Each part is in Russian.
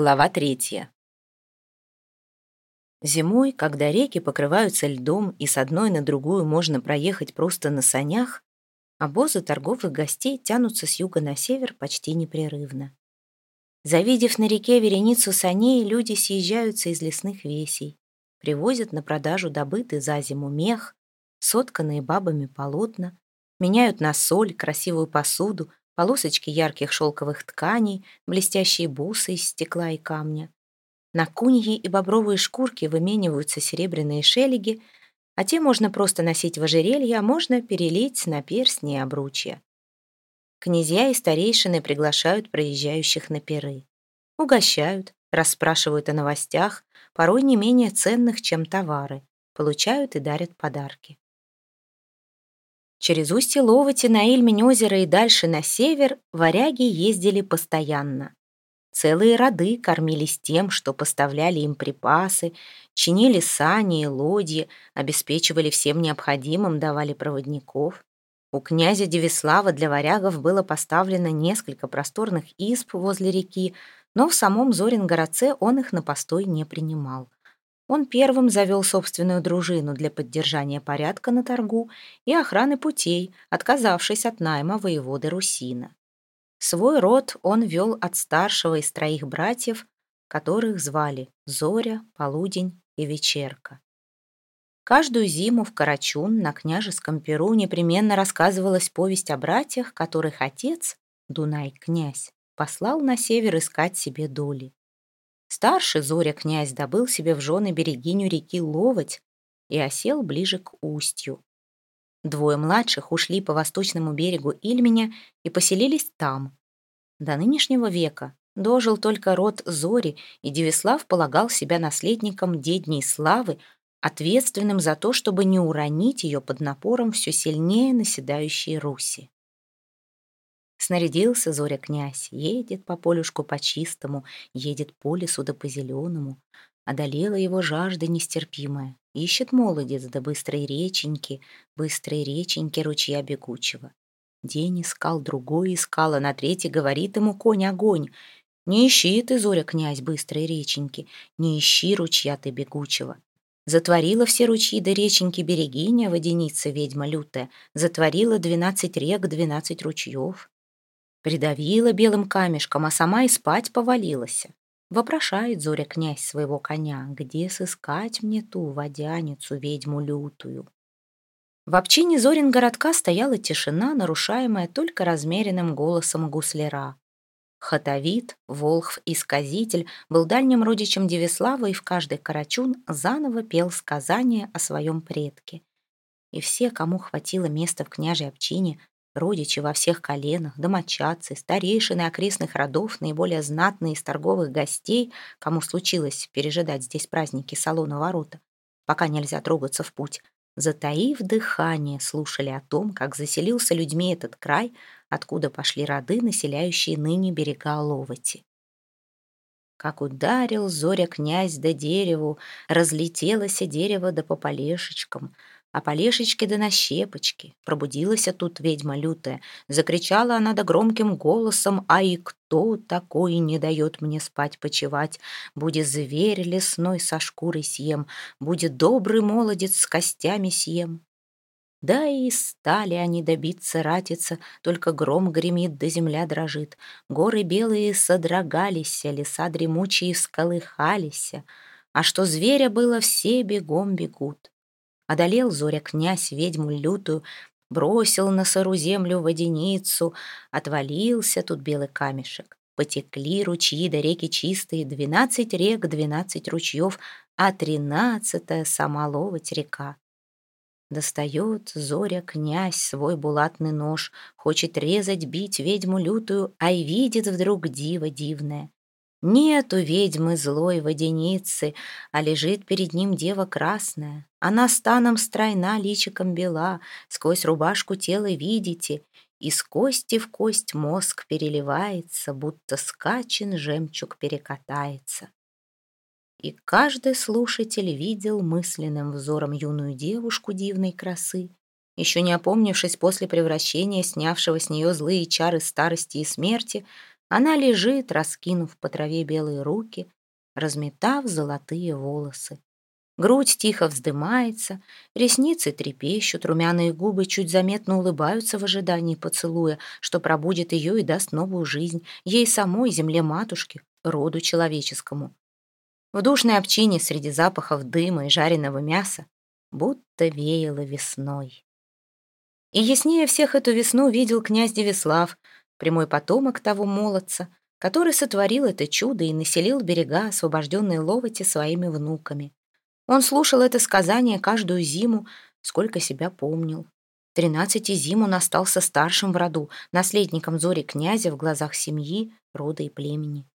Глава третья. Зимой, когда реки покрываются льдом и с одной на другую можно проехать просто на санях, обозы торговых гостей тянутся с юга на север почти непрерывно. Завидев на реке вереницу саней, люди съезжаются из лесных весей, привозят на продажу добытый за зиму мех, сотканные бабами полотна, меняют на соль, красивую посуду, полосочки ярких шелковых тканей, блестящие бусы из стекла и камня. На куньи и бобровые шкурки вымениваются серебряные шелеги, а те можно просто носить в ожерелье, а можно перелить на перстни и обручья. Князья и старейшины приглашают проезжающих на перы. Угощают, расспрашивают о новостях, порой не менее ценных, чем товары, получают и дарят подарки. Через устье Ловати на Ильмень озера и дальше на север варяги ездили постоянно. Целые роды кормились тем, что поставляли им припасы, чинили сани и лодьи, обеспечивали всем необходимым, давали проводников. У князя Девислава для варягов было поставлено несколько просторных изб возле реки, но в самом Зорингородце он их на постой не принимал. Он первым завел собственную дружину для поддержания порядка на торгу и охраны путей, отказавшись от найма воеводы Русина. Свой род он вел от старшего из троих братьев, которых звали Зоря, Полудень и Вечерка. Каждую зиму в Карачун на княжеском перу непременно рассказывалась повесть о братьях, которых отец, Дунай-князь, послал на север искать себе доли. Старший Зоря князь добыл себе в жены берегиню реки Ловоть и осел ближе к устью. Двое младших ушли по восточному берегу Ильменя и поселились там. До нынешнего века дожил только род Зори, и Девислав полагал себя наследником дедней славы, ответственным за то, чтобы не уронить ее под напором все сильнее наседающей Руси. Снарядился Зоря князь, едет по полюшку по чистому, едет по лесу да по зеленому. Одолела его жажда нестерпимая, ищет молодец до быстрой реченьки, быстрой реченьки ручья бегучего. День искал, другой искал, а на третий говорит ему конь огонь. Не ищи ты, Зоря, князь, быстрой реченьки, не ищи ручья ты бегучего. Затворила все ручьи да реченьки берегиня, водяница ведьма лютая, затворила двенадцать рек, двенадцать ручьев. Придавила белым камешком, а сама и спать повалилась. Вопрошает Зоря князь своего коня, где сыскать мне ту водяницу, ведьму лютую. В общине Зорин городка стояла тишина, нарушаемая только размеренным голосом гусляра. Хатовит, Волхв и Сказитель был дальним родичем Девислава и в каждый карачун заново пел сказания о своем предке. И все, кому хватило места в княжей общине, Родичи во всех коленах, домочадцы, старейшины окрестных родов, наиболее знатные из торговых гостей, кому случилось пережидать здесь праздники салона ворота, пока нельзя трогаться в путь, затаив дыхание, слушали о том, как заселился людьми этот край, откуда пошли роды, населяющие ныне берега Ловати. Как ударил зоря князь до дереву, разлетелось дерево да по полешечкам — а полешечки да на щепочки. Пробудилась тут ведьма лютая. Закричала она да громким голосом, «А и кто такой не дает мне спать-почевать? Будет зверь лесной со шкурой съем, будет добрый молодец с костями съем». Да и стали они добиться ратиться, только гром гремит, да земля дрожит. Горы белые содрогались, леса дремучие всколыхались, а что зверя было, все бегом бегут. Одолел Зоря князь ведьму лютую, бросил на сыру землю водяницу, отвалился тут белый камешек. Потекли ручьи да реки чистые, двенадцать рек, двенадцать ручьев, а тринадцатая сама ловать река. Достает Зоря князь свой булатный нож, хочет резать, бить ведьму лютую, а и видит вдруг диво дивное. Нету ведьмы злой водяницы, а лежит перед ним дева красная. Она станом стройна, личиком бела, сквозь рубашку тело видите, из кости в кость мозг переливается, будто скачен жемчуг перекатается. И каждый слушатель видел мысленным взором юную девушку дивной красы, еще не опомнившись после превращения, снявшего с нее злые чары старости и смерти, Она лежит, раскинув по траве белые руки, разметав золотые волосы. Грудь тихо вздымается, ресницы трепещут, румяные губы чуть заметно улыбаются в ожидании поцелуя, что пробудет ее и даст новую жизнь, ей самой, земле матушки, роду человеческому. В душной общине среди запахов дыма и жареного мяса будто веяло весной. И яснее всех эту весну видел князь Девислав, прямой потомок того молодца, который сотворил это чудо и населил берега, освобожденные Ловоти, своими внуками. Он слушал это сказание каждую зиму, сколько себя помнил. Тринадцати зим он остался старшим в роду, наследником зори князя в глазах семьи, рода и племени.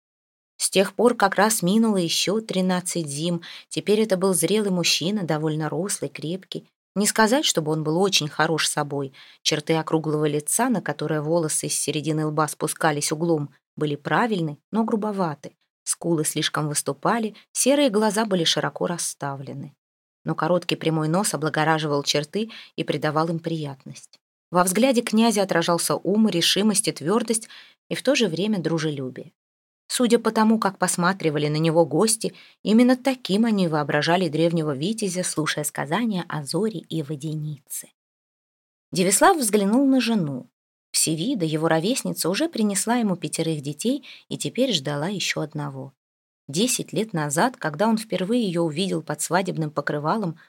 С тех пор как раз минуло еще тринадцать зим. Теперь это был зрелый мужчина, довольно рослый, крепкий. Не сказать, чтобы он был очень хорош собой. Черты округлого лица, на которое волосы с середины лба спускались углом, были правильны, но грубоваты. Скулы слишком выступали, серые глаза были широко расставлены. Но короткий прямой нос облагораживал черты и придавал им приятность. Во взгляде князя отражался ум, решимость и твердость, и в то же время дружелюбие. Судя по тому, как посматривали на него гости, именно таким они воображали древнего витязя, слушая сказания о Зоре и Воденице. Девислав взглянул на жену. Всевида, его ровесница, уже принесла ему пятерых детей и теперь ждала еще одного. Десять лет назад, когда он впервые ее увидел под свадебным покрывалом,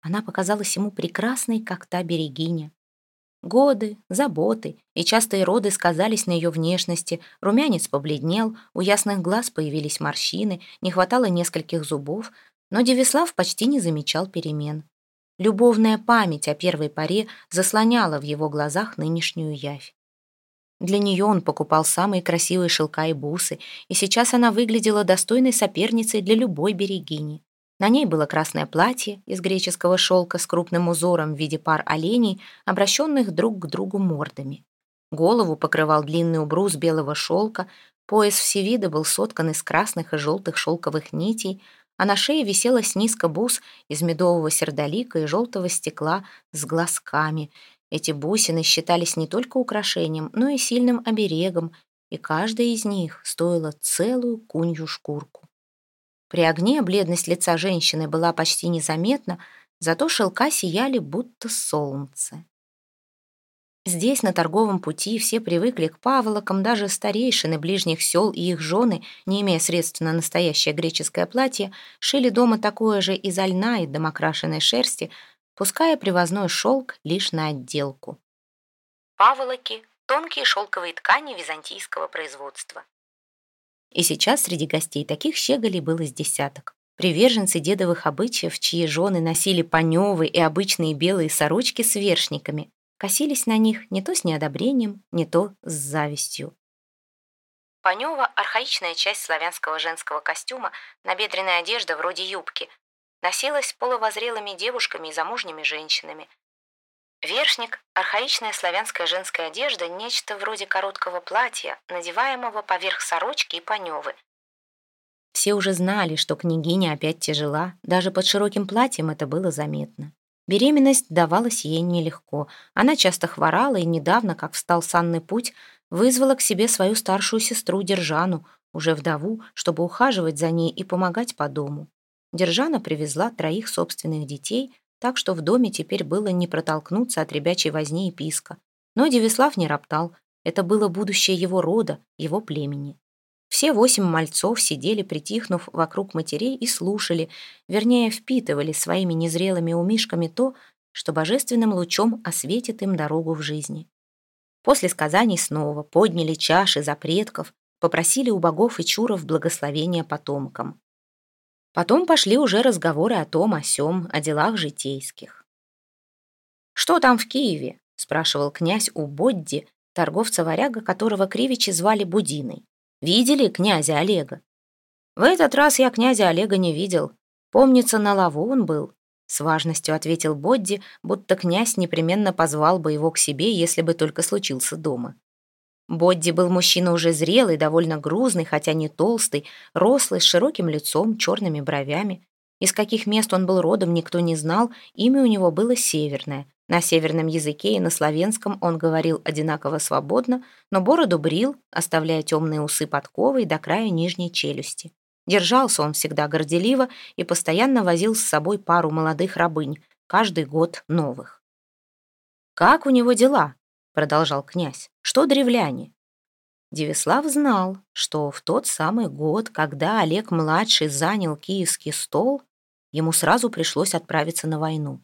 она показалась ему прекрасной, как та берегиня, Годы, заботы и частые роды сказались на ее внешности, румянец побледнел, у ясных глаз появились морщины, не хватало нескольких зубов, но Девислав почти не замечал перемен. Любовная память о первой паре заслоняла в его глазах нынешнюю явь. Для нее он покупал самые красивые шелка и бусы, и сейчас она выглядела достойной соперницей для любой берегини. На ней было красное платье из греческого шелка с крупным узором в виде пар оленей, обращенных друг к другу мордами. Голову покрывал длинный убрус белого шелка, пояс всевида был соткан из красных и желтых шелковых нитей, а на шее висела снизка бус из медового сердолика и желтого стекла с глазками. Эти бусины считались не только украшением, но и сильным оберегом, и каждая из них стоила целую кунью шкурку. При огне бледность лица женщины была почти незаметна, зато шелка сияли будто солнце. Здесь, на торговом пути, все привыкли к паволокам, даже старейшины ближних сел и их жены, не имея средств на настоящее греческое платье, шили дома такое же из льна и домокрашенной шерсти, пуская привозной шелк лишь на отделку. Паволоки — тонкие шелковые ткани византийского производства. И сейчас среди гостей таких щеголей было с десяток. Приверженцы дедовых обычаев, чьи жены носили паневы и обычные белые сорочки с вершниками, косились на них не то с неодобрением, не то с завистью. Панева — архаичная часть славянского женского костюма, набедренная одежда вроде юбки, носилась полувозрелыми девушками и замужними женщинами, Вершник — архаичная славянская женская одежда, нечто вроде короткого платья, надеваемого поверх сорочки и паневы. Все уже знали, что княгиня опять тяжела, даже под широким платьем это было заметно. Беременность давалась ей нелегко. Она часто хворала и недавно, как встал санный путь, вызвала к себе свою старшую сестру Держану, уже вдову, чтобы ухаживать за ней и помогать по дому. Держана привезла троих собственных детей, так что в доме теперь было не протолкнуться от ребячей возни и писка. Но Девислав не роптал. Это было будущее его рода, его племени. Все восемь мальцов сидели, притихнув вокруг матерей и слушали, вернее, впитывали своими незрелыми умишками то, что божественным лучом осветит им дорогу в жизни. После сказаний снова подняли чаши за предков, попросили у богов и чуров благословения потомкам. Потом пошли уже разговоры о том, о сём, о делах житейских. «Что там в Киеве?» — спрашивал князь у Бодди, торговца-варяга, которого кривичи звали Будиной. «Видели князя Олега?» «В этот раз я князя Олега не видел. Помнится, на лаву он был», — с важностью ответил Бодди, будто князь непременно позвал бы его к себе, если бы только случился дома. Бодди был мужчина уже зрелый, довольно грузный, хотя не толстый, рослый, с широким лицом, черными бровями. Из каких мест он был родом, никто не знал, имя у него было Северное. На северном языке и на славянском он говорил одинаково свободно, но бороду брил, оставляя темные усы подковой до края нижней челюсти. Держался он всегда горделиво и постоянно возил с собой пару молодых рабынь, каждый год новых. «Как у него дела?» — продолжал князь. «Что древляне?» Девислав знал, что в тот самый год, когда Олег-младший занял киевский стол, ему сразу пришлось отправиться на войну.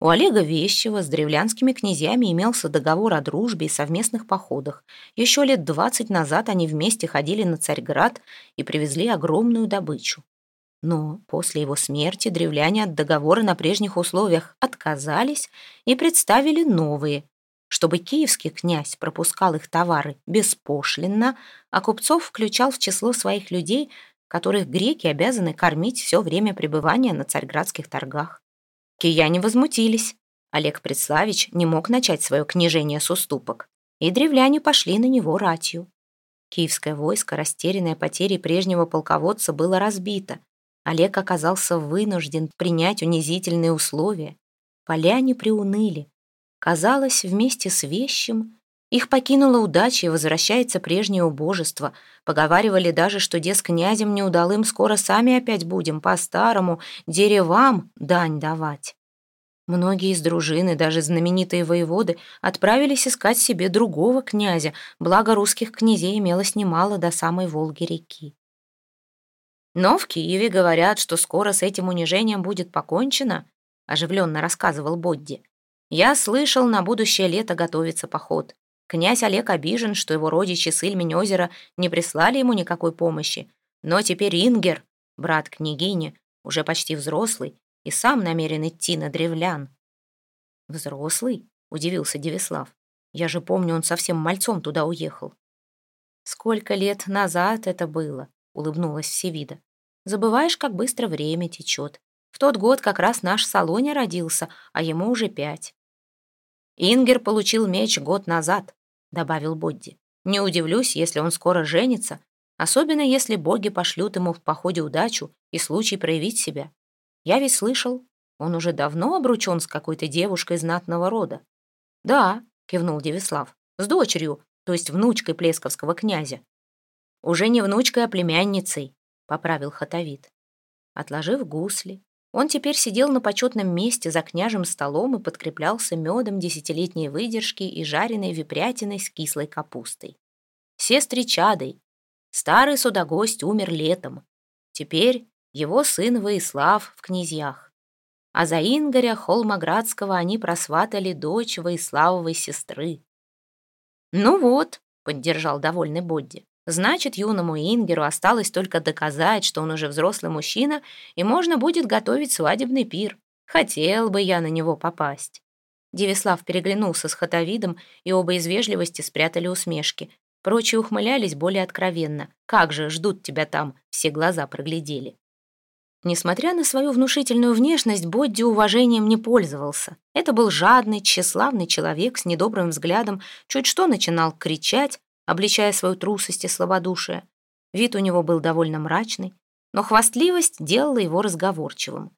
У Олега Вещева с древлянскими князьями имелся договор о дружбе и совместных походах. Еще лет двадцать назад они вместе ходили на Царьград и привезли огромную добычу. Но после его смерти древляне от договора на прежних условиях отказались и представили новые, чтобы киевский князь пропускал их товары беспошлинно, а купцов включал в число своих людей, которых греки обязаны кормить все время пребывания на царьградских торгах. Кияне возмутились. Олег Предславич не мог начать свое княжение с уступок, и древляне пошли на него ратью. Киевское войско, растерянное потерей прежнего полководца, было разбито. Олег оказался вынужден принять унизительные условия. Поляне приуныли. Казалось, вместе с вещим их покинула удача и возвращается прежнее убожество. Поговаривали даже, что де с князем неудалым скоро сами опять будем, по-старому, деревам дань давать. Многие из дружины, даже знаменитые воеводы, отправились искать себе другого князя, благо русских князей имелось немало до самой Волги-реки. Но в Киеве говорят, что скоро с этим унижением будет покончено, оживленно рассказывал Бодди. Я слышал, на будущее лето готовится поход. Князь Олег обижен, что его родичи с Ильмень-озера не прислали ему никакой помощи. Но теперь Ингер, брат княгини, уже почти взрослый, и сам намерен идти на древлян. «Взрослый?» — удивился Девислав. «Я же помню, он совсем мальцом туда уехал». «Сколько лет назад это было?» — улыбнулась Всевида. «Забываешь, как быстро время течет. В тот год как раз наш Салоня родился, а ему уже пять». «Ингер получил меч год назад», добавил Бодди. «Не удивлюсь, если он скоро женится, особенно если боги пошлют ему в походе удачу и случай проявить себя. Я ведь слышал, он уже давно обручен с какой-то девушкой знатного рода». «Да», — кивнул Девислав, — «с дочерью, то есть внучкой плесковского князя». «Уже не внучкой, а племянницей», — поправил Хатовит. Отложив гусли, он теперь сидел на почетном месте за княжим столом и подкреплялся медом десятилетней выдержки и жареной випрятиной с кислой капустой. Сестричадой. Старый судогость умер летом. Теперь его сын Воислав в князьях. А за Ингоря Холмоградского они просватали дочь Воиславовой сестры. «Ну вот», — поддержал довольный Бодди, Значит, юному Ингеру осталось только доказать, что он уже взрослый мужчина, и можно будет готовить свадебный пир. Хотел бы я на него попасть. Девислав переглянулся с Хатовидом, и оба из вежливости спрятали усмешки. Прочие ухмылялись более откровенно. «Как же, ждут тебя там!» Все глаза проглядели. Несмотря на свою внушительную внешность, Бодди уважением не пользовался. Это был жадный, тщеславный человек с недобрым взглядом, чуть что начинал кричать, обличая свою трусость и слабодушие. Вид у него был довольно мрачный, но хвастливость делала его разговорчивым.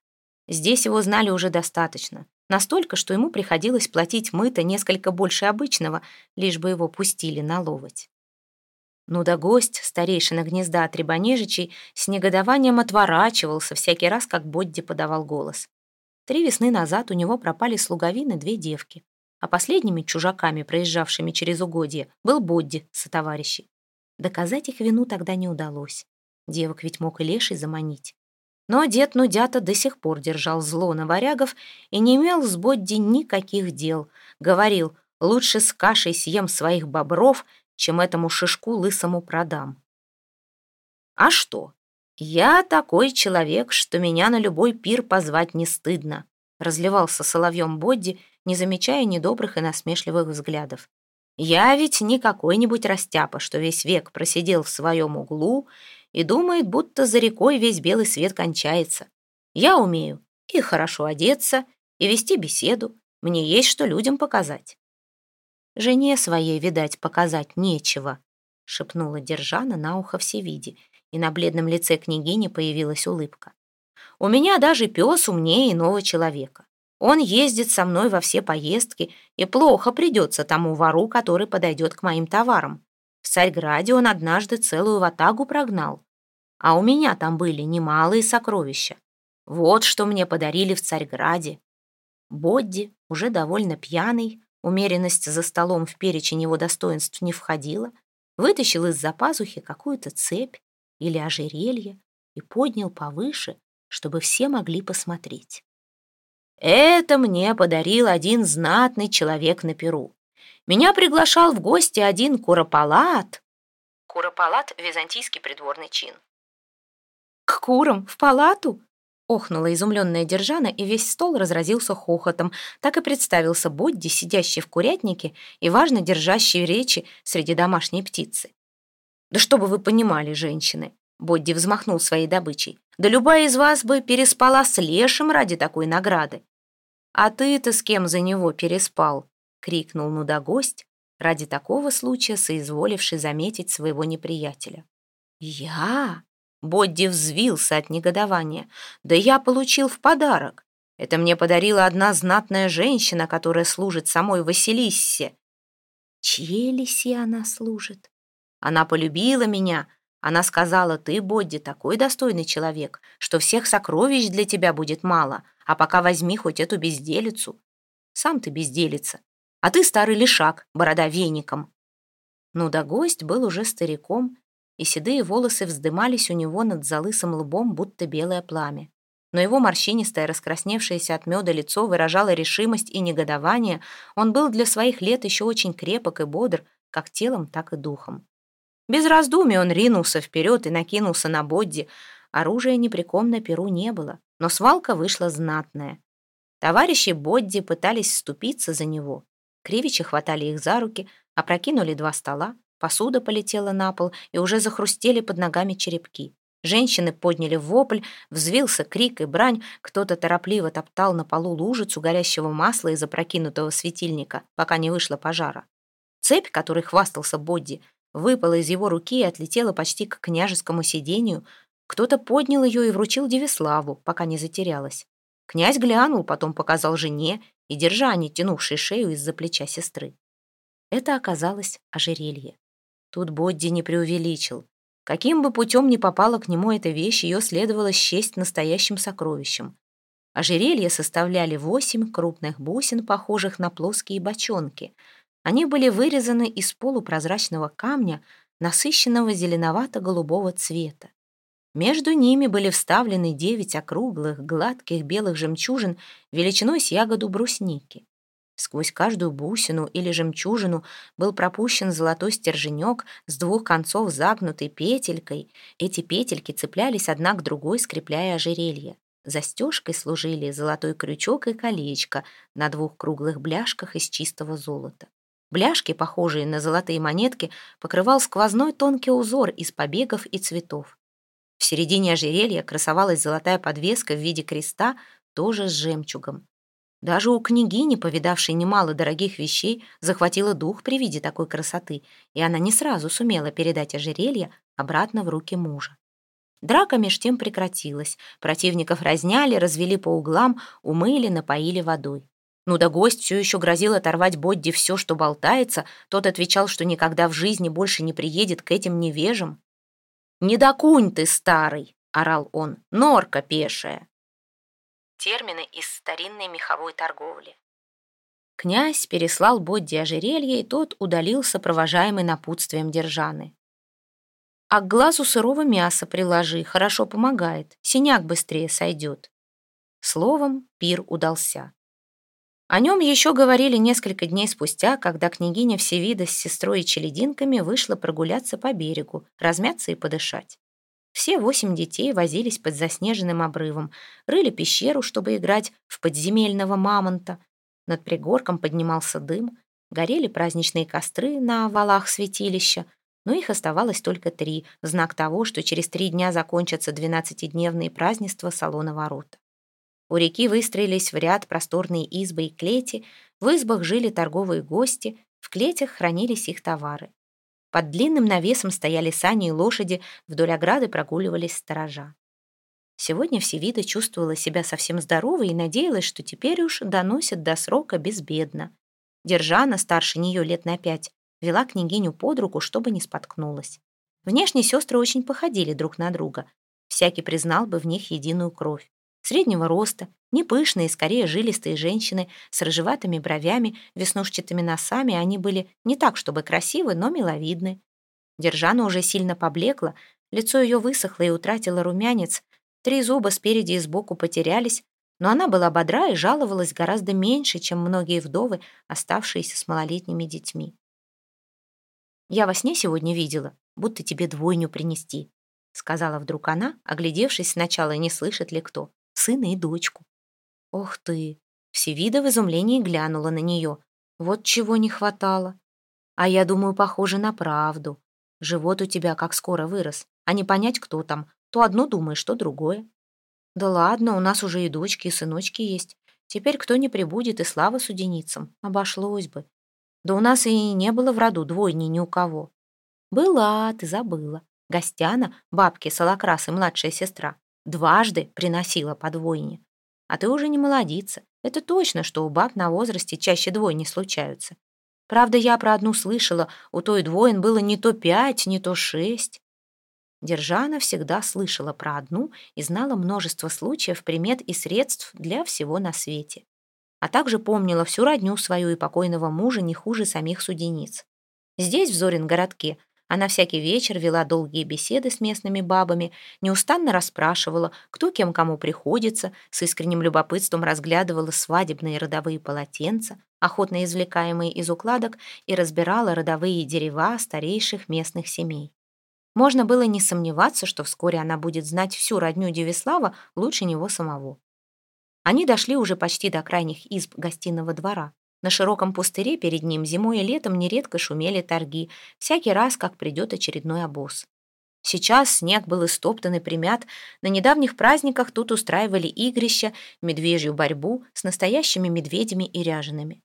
Здесь его знали уже достаточно, настолько, что ему приходилось платить мыто несколько больше обычного, лишь бы его пустили на ловоть. Ну да гость, старейшина гнезда от рябонежичей, с негодованием отворачивался всякий раз, как Бодди подавал голос. Три весны назад у него пропали слуговины две девки а последними чужаками, проезжавшими через угодье, был Бодди со товарищей. Доказать их вину тогда не удалось. Девок ведь мог и леший заманить. Но дед Нудята до сих пор держал зло на варягов и не имел с Бодди никаких дел. Говорил, лучше с кашей съем своих бобров, чем этому шишку лысому продам. А что? Я такой человек, что меня на любой пир позвать не стыдно. Разливался соловьем Бодди не замечая недобрых и насмешливых взглядов. «Я ведь не какой-нибудь растяпа, что весь век просидел в своем углу и думает, будто за рекой весь белый свет кончается. Я умею и хорошо одеться, и вести беседу. Мне есть что людям показать». «Жене своей, видать, показать нечего», — шепнула Держана на ухо Всевиде, и на бледном лице княгини появилась улыбка. У меня даже пес умнее иного человека. Он ездит со мной во все поездки, и плохо придется тому вору, который подойдет к моим товарам. В Царьграде он однажды целую ватагу прогнал. А у меня там были немалые сокровища. Вот что мне подарили в Царьграде. Бодди, уже довольно пьяный, умеренность за столом в перечень его достоинств не входила, вытащил из-за пазухи какую-то цепь или ожерелье и поднял повыше, чтобы все могли посмотреть. Это мне подарил один знатный человек на Перу. Меня приглашал в гости один куропалат. Куропалат — византийский придворный чин. К курам в палату? Охнула изумленная Держана, и весь стол разразился хохотом. Так и представился Бодди, сидящий в курятнике и важно держащий речи среди домашней птицы. «Да чтобы вы понимали, женщины!» Бодди взмахнул своей добычей. «Да любая из вас бы переспала с лешим ради такой награды!» «А ты-то с кем за него переспал?» — крикнул нудогость, ради такого случая соизволивший заметить своего неприятеля. «Я?» Бодди взвился от негодования. «Да я получил в подарок. Это мне подарила одна знатная женщина, которая служит самой Василиссе». «Чьей лисе она служит?» «Она полюбила меня. Она сказала, ты, Бодди, такой достойный человек, что всех сокровищ для тебя будет мало, а пока возьми хоть эту безделицу. Сам ты безделица, а ты старый лишак, борода веником». Ну да гость был уже стариком, и седые волосы вздымались у него над залысым лбом, будто белое пламя. Но его морщинистое, раскрасневшееся от меда лицо выражало решимость и негодование. Он был для своих лет еще очень крепок и бодр, как телом, так и духом. Без раздумий он ринулся вперед и накинулся на Бодди. Оружия ни при ком на перу не было, но свалка вышла знатная. Товарищи Бодди пытались вступиться за него. Кривичи хватали их за руки, опрокинули два стола. Посуда полетела на пол, и уже захрустели под ногами черепки. Женщины подняли вопль, взвился крик и брань, кто-то торопливо топтал на полу лужицу горящего масла из опрокинутого светильника, пока не вышло пожара. Цепь, которой хвастался Бодди, выпала из его руки и отлетела почти к княжескому сидению. Кто-то поднял ее и вручил Девиславу, пока не затерялась. Князь глянул, потом показал жене и, держа не тянувшей шею из-за плеча сестры. Это оказалось ожерелье. Тут Бодди не преувеличил. Каким бы путем ни попала к нему эта вещь, ее следовало счесть настоящим сокровищем. Ожерелье составляли восемь крупных бусин, похожих на плоские бочонки. Они были вырезаны из полупрозрачного камня, насыщенного зеленовато-голубого цвета. Между ними были вставлены девять округлых, гладких белых жемчужин величиной с ягоду брусники. Сквозь каждую бусину или жемчужину был пропущен золотой стерженек с двух концов загнутой петелькой. Эти петельки цеплялись одна к другой, скрепляя ожерелье. Застежкой служили золотой крючок и колечко на двух круглых бляшках из чистого золота. Бляшки, похожие на золотые монетки, покрывал сквозной тонкий узор из побегов и цветов. В середине ожерелья красовалась золотая подвеска в виде креста, тоже с жемчугом. Даже у княгини, повидавшей немало дорогих вещей, захватило дух при виде такой красоты, и она не сразу сумела передать ожерелье обратно в руки мужа. Драка меж тем прекратилась. Противников разняли, развели по углам, умыли, напоили водой. Ну да гость все еще грозил оторвать Бодди все, что болтается. Тот отвечал, что никогда в жизни больше не приедет к этим невежам. «Не докунь ты, старый!» — орал он. «Норка пешая!» термины из старинной меховой торговли. Князь переслал Бодди ожерелье, и тот удалился, провожаемый напутствием Держаны. «А к глазу сырого мяса приложи, хорошо помогает, синяк быстрее сойдет». Словом, пир удался. О нем еще говорили несколько дней спустя, когда княгиня Всевида с сестрой и челединками вышла прогуляться по берегу, размяться и подышать. Все восемь детей возились под заснеженным обрывом, рыли пещеру, чтобы играть в подземельного мамонта. Над пригорком поднимался дым, горели праздничные костры на валах святилища, но их оставалось только три, знак того, что через три дня закончатся двенадцатидневные празднества Салона Ворота. У реки выстроились в ряд просторные избы и клети, в избах жили торговые гости, в клетях хранились их товары. Под длинным навесом стояли сани и лошади, вдоль ограды прогуливались сторожа. Сегодня Всевида чувствовала себя совсем здоровой и надеялась, что теперь уж доносят до срока безбедно. Держана, старше нее лет на пять, вела княгиню под руку, чтобы не споткнулась. Внешне сестры очень походили друг на друга. Всякий признал бы в них единую кровь. Среднего роста, не пышные, скорее жилистые женщины с рыжеватыми бровями, веснушчатыми носами, они были не так, чтобы красивы, но миловидны. Держана уже сильно поблекла, лицо ее высохло и утратило румянец, Три зуба спереди и сбоку потерялись, но она была бодра и жаловалась гораздо меньше, чем многие вдовы, оставшиеся с малолетними детьми. «Я во сне сегодня видела, будто тебе двойню принести», сказала вдруг она, оглядевшись сначала, не слышит ли кто, сына и дочку. «Ох ты!» Всевида в изумлении глянула на нее. «Вот чего не хватало. А я думаю, похоже на правду. Живот у тебя как скоро вырос, а не понять, кто там, то одно думаешь, то другое. Да ладно, у нас уже и дочки, и сыночки есть. Теперь кто не прибудет, и слава суденицам. Обошлось бы. Да у нас и не было в роду двойни ни у кого. Была, ты забыла. Гостяна, бабки Солокрас и младшая сестра, дважды приносила по двойне. А ты уже не молодица. Это точно, что у баб на возрасте чаще двойни случаются. Правда, я про одну слышала, у той двоин было не то пять, не то шесть. Держана всегда слышала про одну и знала множество случаев, примет и средств для всего на свете. А также помнила всю родню свою и покойного мужа не хуже самих судениц. Здесь, в Зорин-городке, она всякий вечер вела долгие беседы с местными бабами, неустанно расспрашивала, кто кем кому приходится, с искренним любопытством разглядывала свадебные родовые полотенца, охотно извлекаемые из укладок, и разбирала родовые дерева старейших местных семей. Можно было не сомневаться, что вскоре она будет знать всю родню Девислава лучше него самого. Они дошли уже почти до крайних изб гостиного двора. На широком пустыре перед ним зимой и летом нередко шумели торги, всякий раз, как придет очередной обоз. Сейчас снег был истоптан и примят, на недавних праздниках тут устраивали игрища, медвежью борьбу с настоящими медведями и ряжеными.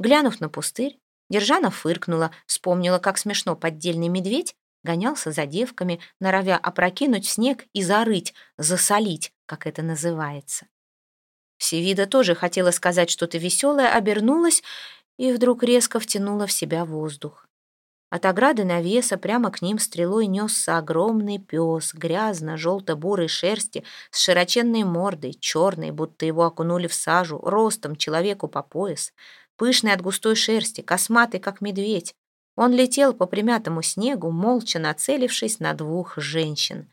Глянув на пустырь, Держана фыркнула, вспомнила, как смешно поддельный медведь гонялся за девками, норовя опрокинуть снег и зарыть, засолить, как это называется. Всевида тоже хотела сказать что-то веселое, обернулась и вдруг резко втянула в себя воздух. От ограды навеса прямо к ним стрелой несся огромный пес, грязно-желто-бурой шерсти, с широченной мордой, черной, будто его окунули в сажу, ростом человеку по пояс, пышный от густой шерсти, косматый, как медведь. Он летел по примятому снегу, молча нацелившись на двух женщин.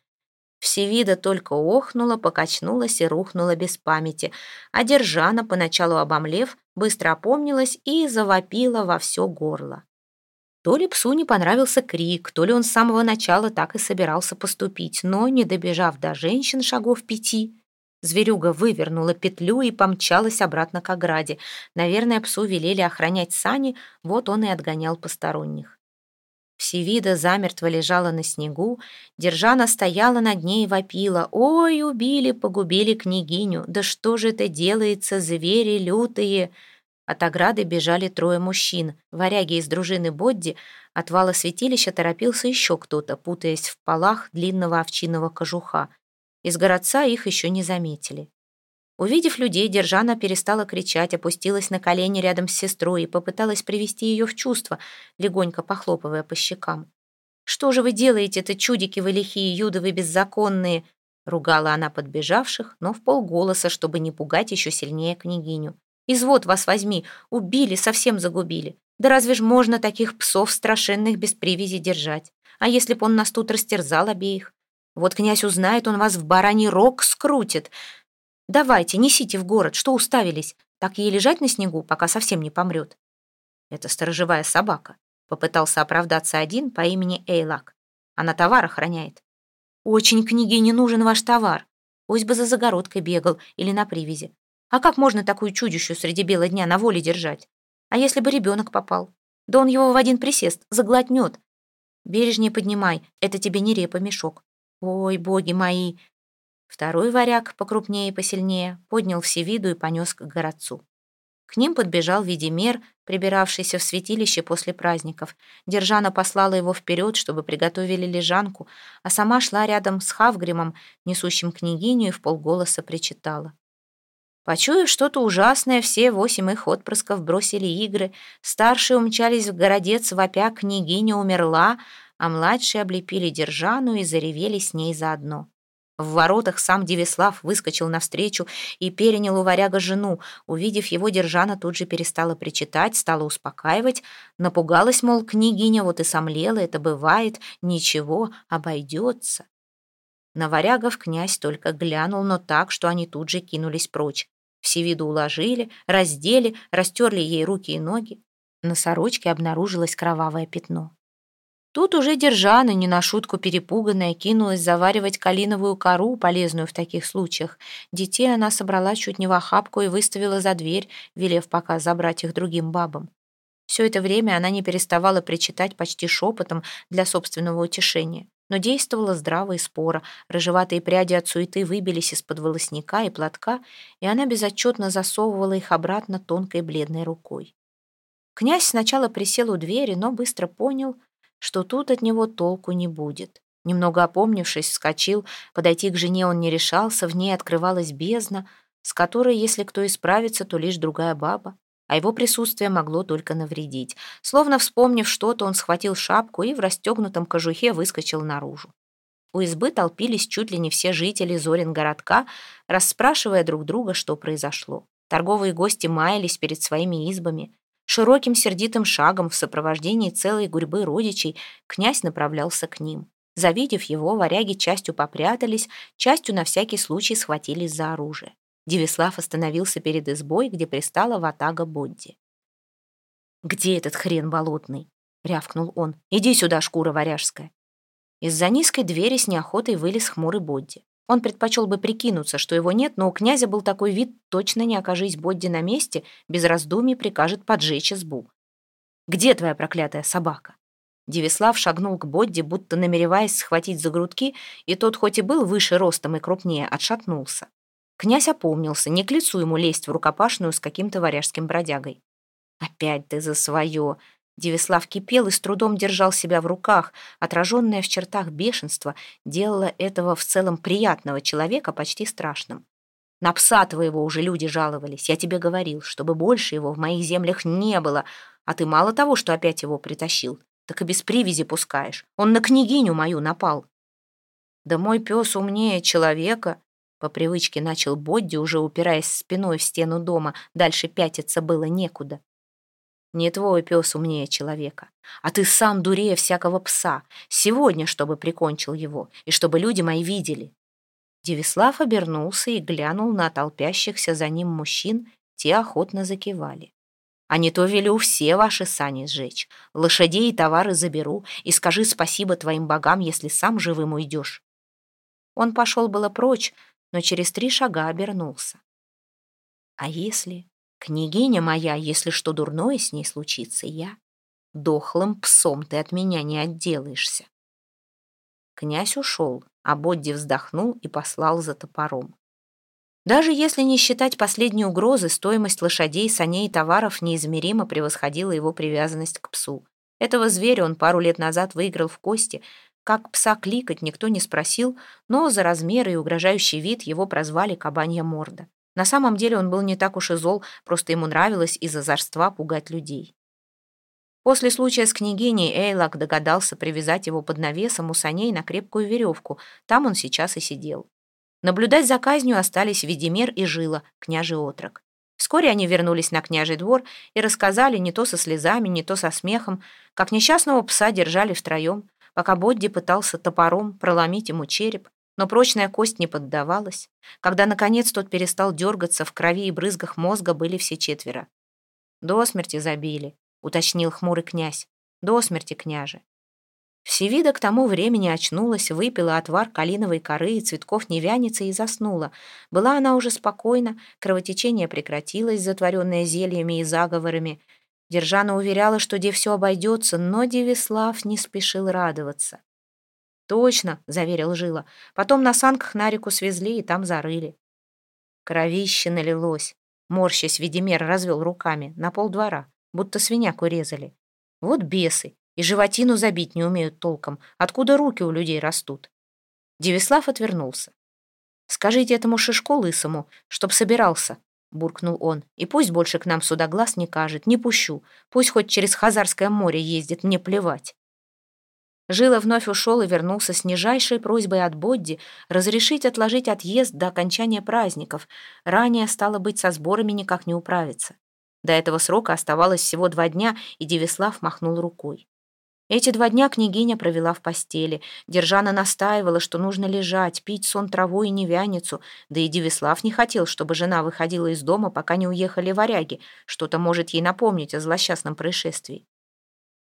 Всевида только охнула, покачнулась и рухнула без памяти, а Держана, поначалу обомлев, быстро опомнилась и завопила во все горло. То ли псу не понравился крик, то ли он с самого начала так и собирался поступить, но, не добежав до женщин шагов пяти, Зверюга вывернула петлю и помчалась обратно к ограде. Наверное, псу велели охранять сани, вот он и отгонял посторонних. Всевида замертво лежала на снегу, Держана стояла над ней и вопила. «Ой, убили, погубили княгиню! Да что же это делается, звери лютые!» От ограды бежали трое мужчин. Варяги из дружины Бодди. От вала святилища торопился еще кто-то, путаясь в полах длинного овчинного кожуха. Из городца их еще не заметили. Увидев людей, Держана перестала кричать, опустилась на колени рядом с сестрой и попыталась привести ее в чувство, легонько похлопывая по щекам. «Что же вы делаете-то, чудики вы лихие, юдовы беззаконные?» Ругала она подбежавших, но в полголоса, чтобы не пугать еще сильнее княгиню. «Извод вас возьми, убили, совсем загубили. Да разве ж можно таких псов страшенных без привязи держать? А если б он нас тут растерзал обеих? Вот князь узнает, он вас в бараний рог скрутит. Давайте, несите в город, что уставились? Так ей лежать на снегу, пока совсем не помрет. Это сторожевая собака. Попытался оправдаться один по имени Эйлак. Она товар охраняет. Очень книге не нужен ваш товар. Пусть бы за загородкой бегал или на привязи. А как можно такую чудищу среди бела дня на воле держать? А если бы ребенок попал? Да он его в один присест заглотнет. Бережнее поднимай, это тебе не репа мешок. «Ой, боги мои!» Второй варяг, покрупнее и посильнее, поднял всевиду и понес к городцу. К ним подбежал Ведимер, прибиравшийся в святилище после праздников. Держана послала его вперед, чтобы приготовили лежанку, а сама шла рядом с Хавгримом, несущим княгиню, и в полголоса причитала. Почуяв что-то ужасное, все восемь их отпрысков бросили игры, старшие умчались в городец, вопя «княгиня умерла», а младшие облепили Держану и заревели с ней заодно. В воротах сам Девислав выскочил навстречу и перенял у варяга жену. Увидев его, Держана тут же перестала причитать, стала успокаивать. Напугалась, мол, княгиня вот и сомлела, это бывает, ничего, обойдется. На варягов князь только глянул, но так, что они тут же кинулись прочь. Все виду уложили, раздели, растерли ей руки и ноги. На сорочке обнаружилось кровавое пятно. Тут уже Держана, не на шутку перепуганная, кинулась заваривать калиновую кору, полезную в таких случаях. Детей она собрала чуть не в охапку и выставила за дверь, велев пока забрать их другим бабам. Все это время она не переставала причитать почти шепотом для собственного утешения но действовала здраво и споро. Рыжеватые пряди от суеты выбились из-под волосника и платка, и она безотчетно засовывала их обратно тонкой бледной рукой. Князь сначала присел у двери, но быстро понял, что тут от него толку не будет. Немного опомнившись, вскочил, подойти к жене он не решался, в ней открывалась бездна, с которой, если кто исправится, то лишь другая баба а его присутствие могло только навредить. Словно вспомнив что-то, он схватил шапку и в расстегнутом кожухе выскочил наружу. У избы толпились чуть ли не все жители Зорин городка, расспрашивая друг друга, что произошло. Торговые гости маялись перед своими избами. Широким сердитым шагом в сопровождении целой гурьбы родичей князь направлялся к ним. Завидев его, варяги частью попрятались, частью на всякий случай схватились за оружие. Девислав остановился перед избой, где пристала ватага Бодди. «Где этот хрен болотный?» — рявкнул он. «Иди сюда, шкура варяжская». Из-за низкой двери с неохотой вылез хмурый Бодди. Он предпочел бы прикинуться, что его нет, но у князя был такой вид, точно не окажись Бодди на месте, без раздумий прикажет поджечь избу. «Где твоя проклятая собака?» Девислав шагнул к Бодди, будто намереваясь схватить за грудки, и тот, хоть и был выше ростом и крупнее, отшатнулся. Князь опомнился, не к лицу ему лезть в рукопашную с каким-то варяжским бродягой. «Опять ты за свое!» Девислав кипел и с трудом держал себя в руках. Отраженное в чертах бешенство делало этого в целом приятного человека почти страшным. На пса твоего уже люди жаловались. Я тебе говорил, чтобы больше его в моих землях не было. А ты мало того, что опять его притащил, так и без привязи пускаешь. Он на княгиню мою напал. Да мой пес умнее человека, по привычке начал Бодди, уже упираясь спиной в стену дома, дальше пятиться было некуда. Не твой пес умнее человека, а ты сам дурее всякого пса. Сегодня, чтобы прикончил его, и чтобы люди мои видели. Девислав обернулся и глянул на толпящихся за ним мужчин, те охотно закивали. А не то велю все ваши сани сжечь. Лошадей и товары заберу, и скажи спасибо твоим богам, если сам живым уйдешь. Он пошел было прочь, но через три шага обернулся. А если, княгиня моя, если что дурное с ней случится, я, дохлым псом ты от меня не отделаешься. Князь ушел, а Бодди вздохнул и послал за топором. Даже если не считать последней угрозы, стоимость лошадей, саней и товаров неизмеримо превосходила его привязанность к псу. Этого зверя он пару лет назад выиграл в кости, как пса кликать никто не спросил, но за размеры и угрожающий вид его прозвали «кабанья морда». На самом деле он был не так уж и зол, просто ему нравилось из озорства пугать людей. После случая с княгиней Эйлак догадался привязать его под навесом у саней на крепкую веревку. Там он сейчас и сидел. Наблюдать за казнью остались Ведимир и Жила, княжий отрок. Вскоре они вернулись на княжий двор и рассказали не то со слезами, не то со смехом, как несчастного пса держали втроем, пока Бодди пытался топором проломить ему череп, но прочная кость не поддавалась. Когда, наконец, тот перестал дергаться, в крови и брызгах мозга были все четверо. «До смерти забили», — уточнил хмурый князь. «До смерти, княже». Всевида к тому времени очнулась, выпила отвар калиновой коры и цветков невяницы и заснула. Была она уже спокойна, кровотечение прекратилось, затворенное зельями и заговорами. Держана уверяла, что де все обойдется, но Девислав не спешил радоваться. «Точно», — заверил Жила. «Потом на санках на реку свезли и там зарыли». Кровище налилось. Морщась, Ведимер развел руками на полдвора, будто свиняку резали. Вот бесы, и животину забить не умеют толком. Откуда руки у людей растут? Девислав отвернулся. «Скажите этому шишку лысому, чтоб собирался», — буркнул он. «И пусть больше к нам сюда глаз не кажет, не пущу. Пусть хоть через Хазарское море ездит, мне плевать». Жила вновь ушел и вернулся с нижайшей просьбой от Бодди разрешить отложить отъезд до окончания праздников. Ранее, стало быть, со сборами никак не управиться. До этого срока оставалось всего два дня, и Девислав махнул рукой. Эти два дня княгиня провела в постели. Держана настаивала, что нужно лежать, пить сон траву и невяницу, да и Девислав не хотел, чтобы жена выходила из дома, пока не уехали варяги. Что-то может ей напомнить о злосчастном происшествии.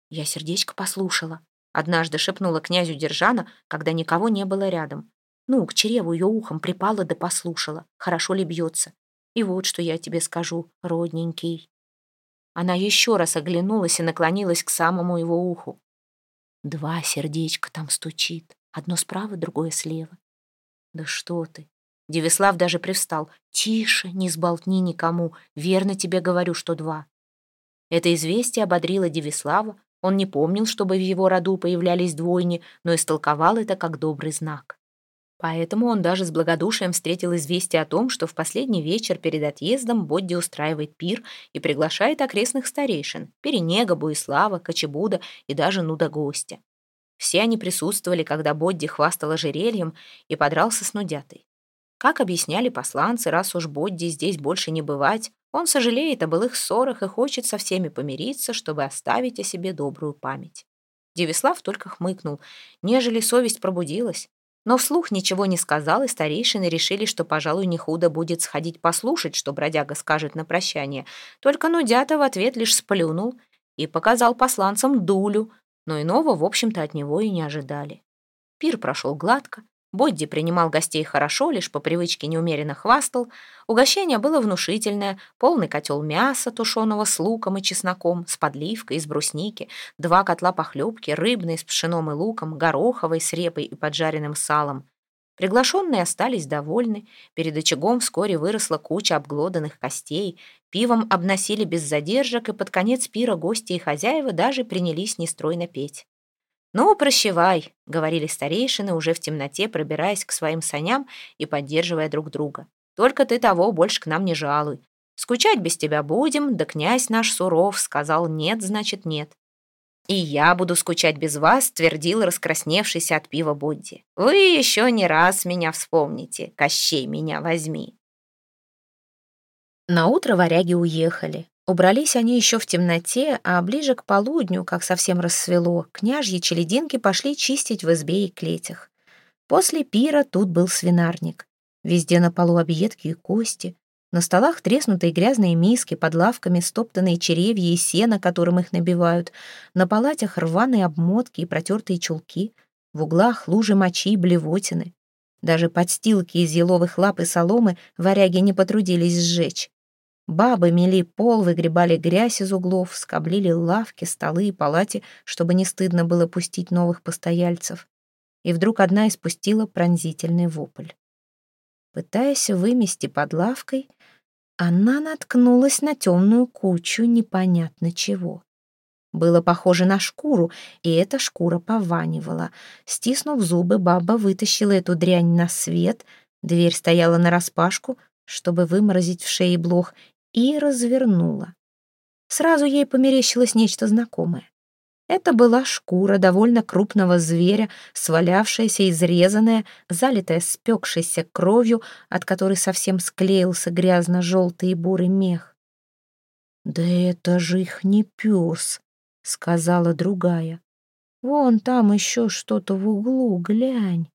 «Я сердечко послушала», — однажды шепнула князю Держана, когда никого не было рядом. «Ну, к череву ее ухом припала да послушала, хорошо ли бьется. И вот что я тебе скажу, родненький». Она еще раз оглянулась и наклонилась к самому его уху. Два сердечка там стучит. Одно справа, другое слева. Да что ты. Девислав даже привстал. Тише, не сболтни никому. Верно тебе говорю, что два. Это известие ободрило Девислава. Он не помнил, чтобы в его роду появлялись двойни, но истолковал это как добрый знак. Поэтому он даже с благодушием встретил известие о том, что в последний вечер перед отъездом Бодди устраивает пир и приглашает окрестных старейшин — Перенега, Буислава, Кочебуда и даже Нуда гостя. Все они присутствовали, когда Бодди хвастал ожерельем и подрался с Нудятой. Как объясняли посланцы, раз уж Бодди здесь больше не бывать, он сожалеет о былых ссорах и хочет со всеми помириться, чтобы оставить о себе добрую память. Девислав только хмыкнул. Нежели совесть пробудилась, но вслух ничего не сказал, и старейшины решили, что, пожалуй, не худо будет сходить послушать, что бродяга скажет на прощание. Только Нудята в ответ лишь сплюнул и показал посланцам дулю, но иного, в общем-то, от него и не ожидали. Пир прошел гладко, Бодди принимал гостей хорошо, лишь по привычке неумеренно хвастал. Угощение было внушительное, полный котел мяса, тушеного с луком и чесноком, с подливкой из брусники, два котла похлебки, рыбной с пшеном и луком, гороховой с репой и поджаренным салом. Приглашенные остались довольны. Перед очагом вскоре выросла куча обглоданных костей. Пивом обносили без задержек, и под конец пира гости и хозяева даже принялись нестройно петь. «Ну, прощевай», — говорили старейшины, уже в темноте пробираясь к своим саням и поддерживая друг друга. «Только ты того больше к нам не жалуй. Скучать без тебя будем, да князь наш суров сказал нет, значит нет. «И я буду скучать без вас», — твердил раскрасневшийся от пива Бодди. «Вы еще не раз меня вспомните. Кощей меня возьми». Наутро варяги уехали. Убрались они еще в темноте, а ближе к полудню, как совсем рассвело, княжьи челединки пошли чистить в избе и клетях. После пира тут был свинарник. Везде на полу объедки и кости. На столах треснутые грязные миски, под лавками стоптанные черевья и сено, которым их набивают. На палатях рваные обмотки и протертые чулки. В углах лужи мочи и блевотины. Даже подстилки из еловых лап и соломы варяги не потрудились сжечь. Бабы мели пол, выгребали грязь из углов, скоблили лавки, столы и палати, чтобы не стыдно было пустить новых постояльцев. И вдруг одна испустила пронзительный вопль. Пытаясь вымести под лавкой, она наткнулась на темную кучу непонятно чего. Было похоже на шкуру, и эта шкура пованивала. Стиснув зубы, баба вытащила эту дрянь на свет, дверь стояла нараспашку, чтобы выморозить в шее блох, и развернула. Сразу ей померещилось нечто знакомое. Это была шкура довольно крупного зверя, свалявшаяся, изрезанная, залитая спекшейся кровью, от которой совсем склеился грязно-желтый и бурый мех. «Да это же их не пес», — сказала другая. «Вон там еще что-то в углу, глянь».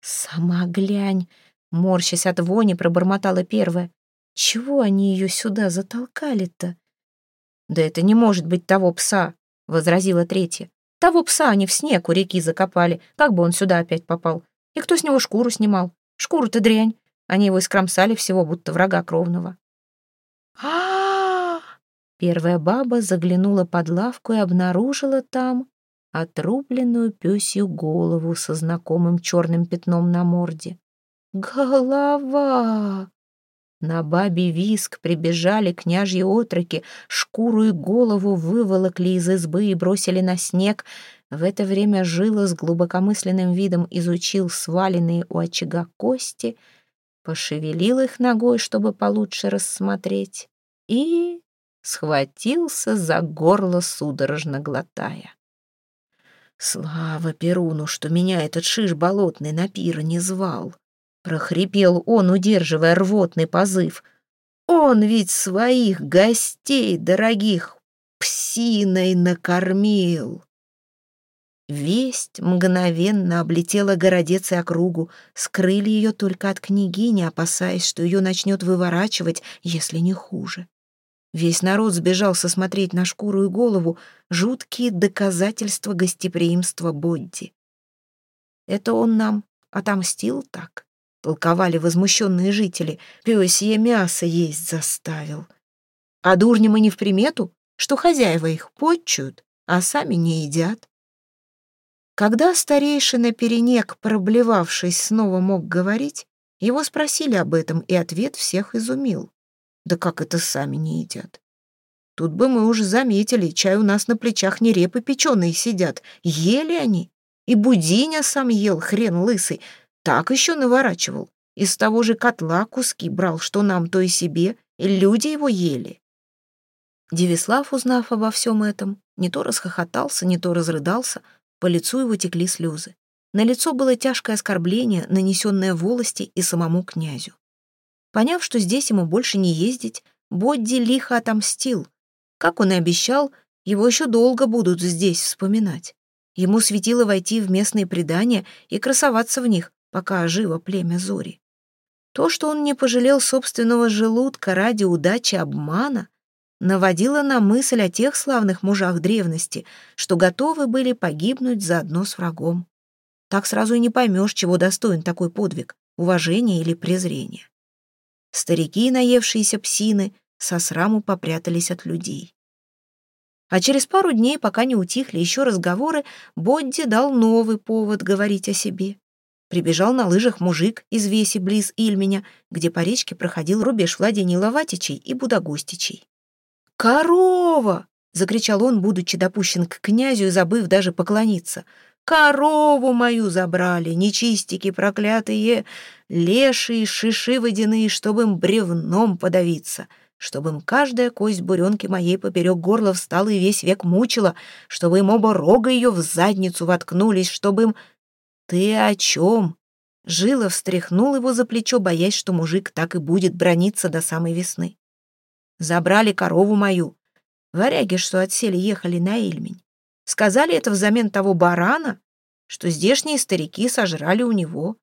«Сама глянь», — морщась от вони, пробормотала первая. Чего они ее сюда затолкали-то? Да это не может быть того пса, возразила третья. Того пса они в снег у реки закопали. Как бы он сюда опять попал? И кто с него шкуру снимал? Шкуру-то дрянь. Они его искромсали всего, будто врага кровного. а Первая баба заглянула под лавку и обнаружила там отрубленную пёсью голову со знакомым черным пятном на морде. «Голова!» На бабе виск прибежали княжьи отроки, шкуру и голову выволокли из избы и бросили на снег. В это время Жила с глубокомысленным видом изучил сваленные у очага кости, пошевелил их ногой, чтобы получше рассмотреть, и схватился за горло, судорожно глотая. «Слава Перуну, что меня этот шиш болотный на пир не звал!» Прохрипел он, удерживая рвотный позыв. «Он ведь своих гостей дорогих псиной накормил!» Весть мгновенно облетела городец и округу, скрыли ее только от княгини, опасаясь, что ее начнет выворачивать, если не хуже. Весь народ сбежался смотреть на шкуру и голову, жуткие доказательства гостеприимства Бодди. Это он нам отомстил так? Толковали возмущенные жители. Пёсье мясо есть заставил. А дурням и не в примету, что хозяева их почуют, а сами не едят. Когда старейшина Перенек, проблевавшись, снова мог говорить, его спросили об этом, и ответ всех изумил. Да как это сами не едят? Тут бы мы уже заметили, чай у нас на плечах не репы печеные сидят. Ели они. И Будиня сам ел, хрен лысый. Так еще наворачивал. Из того же котла куски брал, что нам, то и себе, и люди его ели. Девислав, узнав обо всем этом, не то расхохотался, не то разрыдался, по лицу его текли слезы. На лицо было тяжкое оскорбление, нанесенное волости и самому князю. Поняв, что здесь ему больше не ездить, Бодди лихо отомстил. Как он и обещал, его еще долго будут здесь вспоминать. Ему светило войти в местные предания и красоваться в них, пока живо племя Зори. То, что он не пожалел собственного желудка ради удачи обмана, наводило на мысль о тех славных мужах древности, что готовы были погибнуть заодно с врагом. Так сразу и не поймешь, чего достоин такой подвиг — уважение или презрение. Старики, наевшиеся псины, со сраму попрятались от людей. А через пару дней, пока не утихли еще разговоры, Бодди дал новый повод говорить о себе. Прибежал на лыжах мужик из Веси близ Ильменя, где по речке проходил рубеж владений Ловатичей и Будагостичей. «Корова!» — закричал он, будучи допущен к князю и забыв даже поклониться. Корову мою забрали, нечистики проклятые, лешие, шиши водяные, чтобы им бревном подавиться, чтобы им каждая кость буренки моей поперек горла встала и весь век мучила, чтобы им оба рога ее в задницу воткнулись, чтобы им... Ты о чем? Жила встряхнул его за плечо, боясь, что мужик так и будет брониться до самой весны. Забрали корову мою. Варяги, что отсели, ехали на Ильмень. Сказали это взамен того барана, что здешние старики сожрали у него.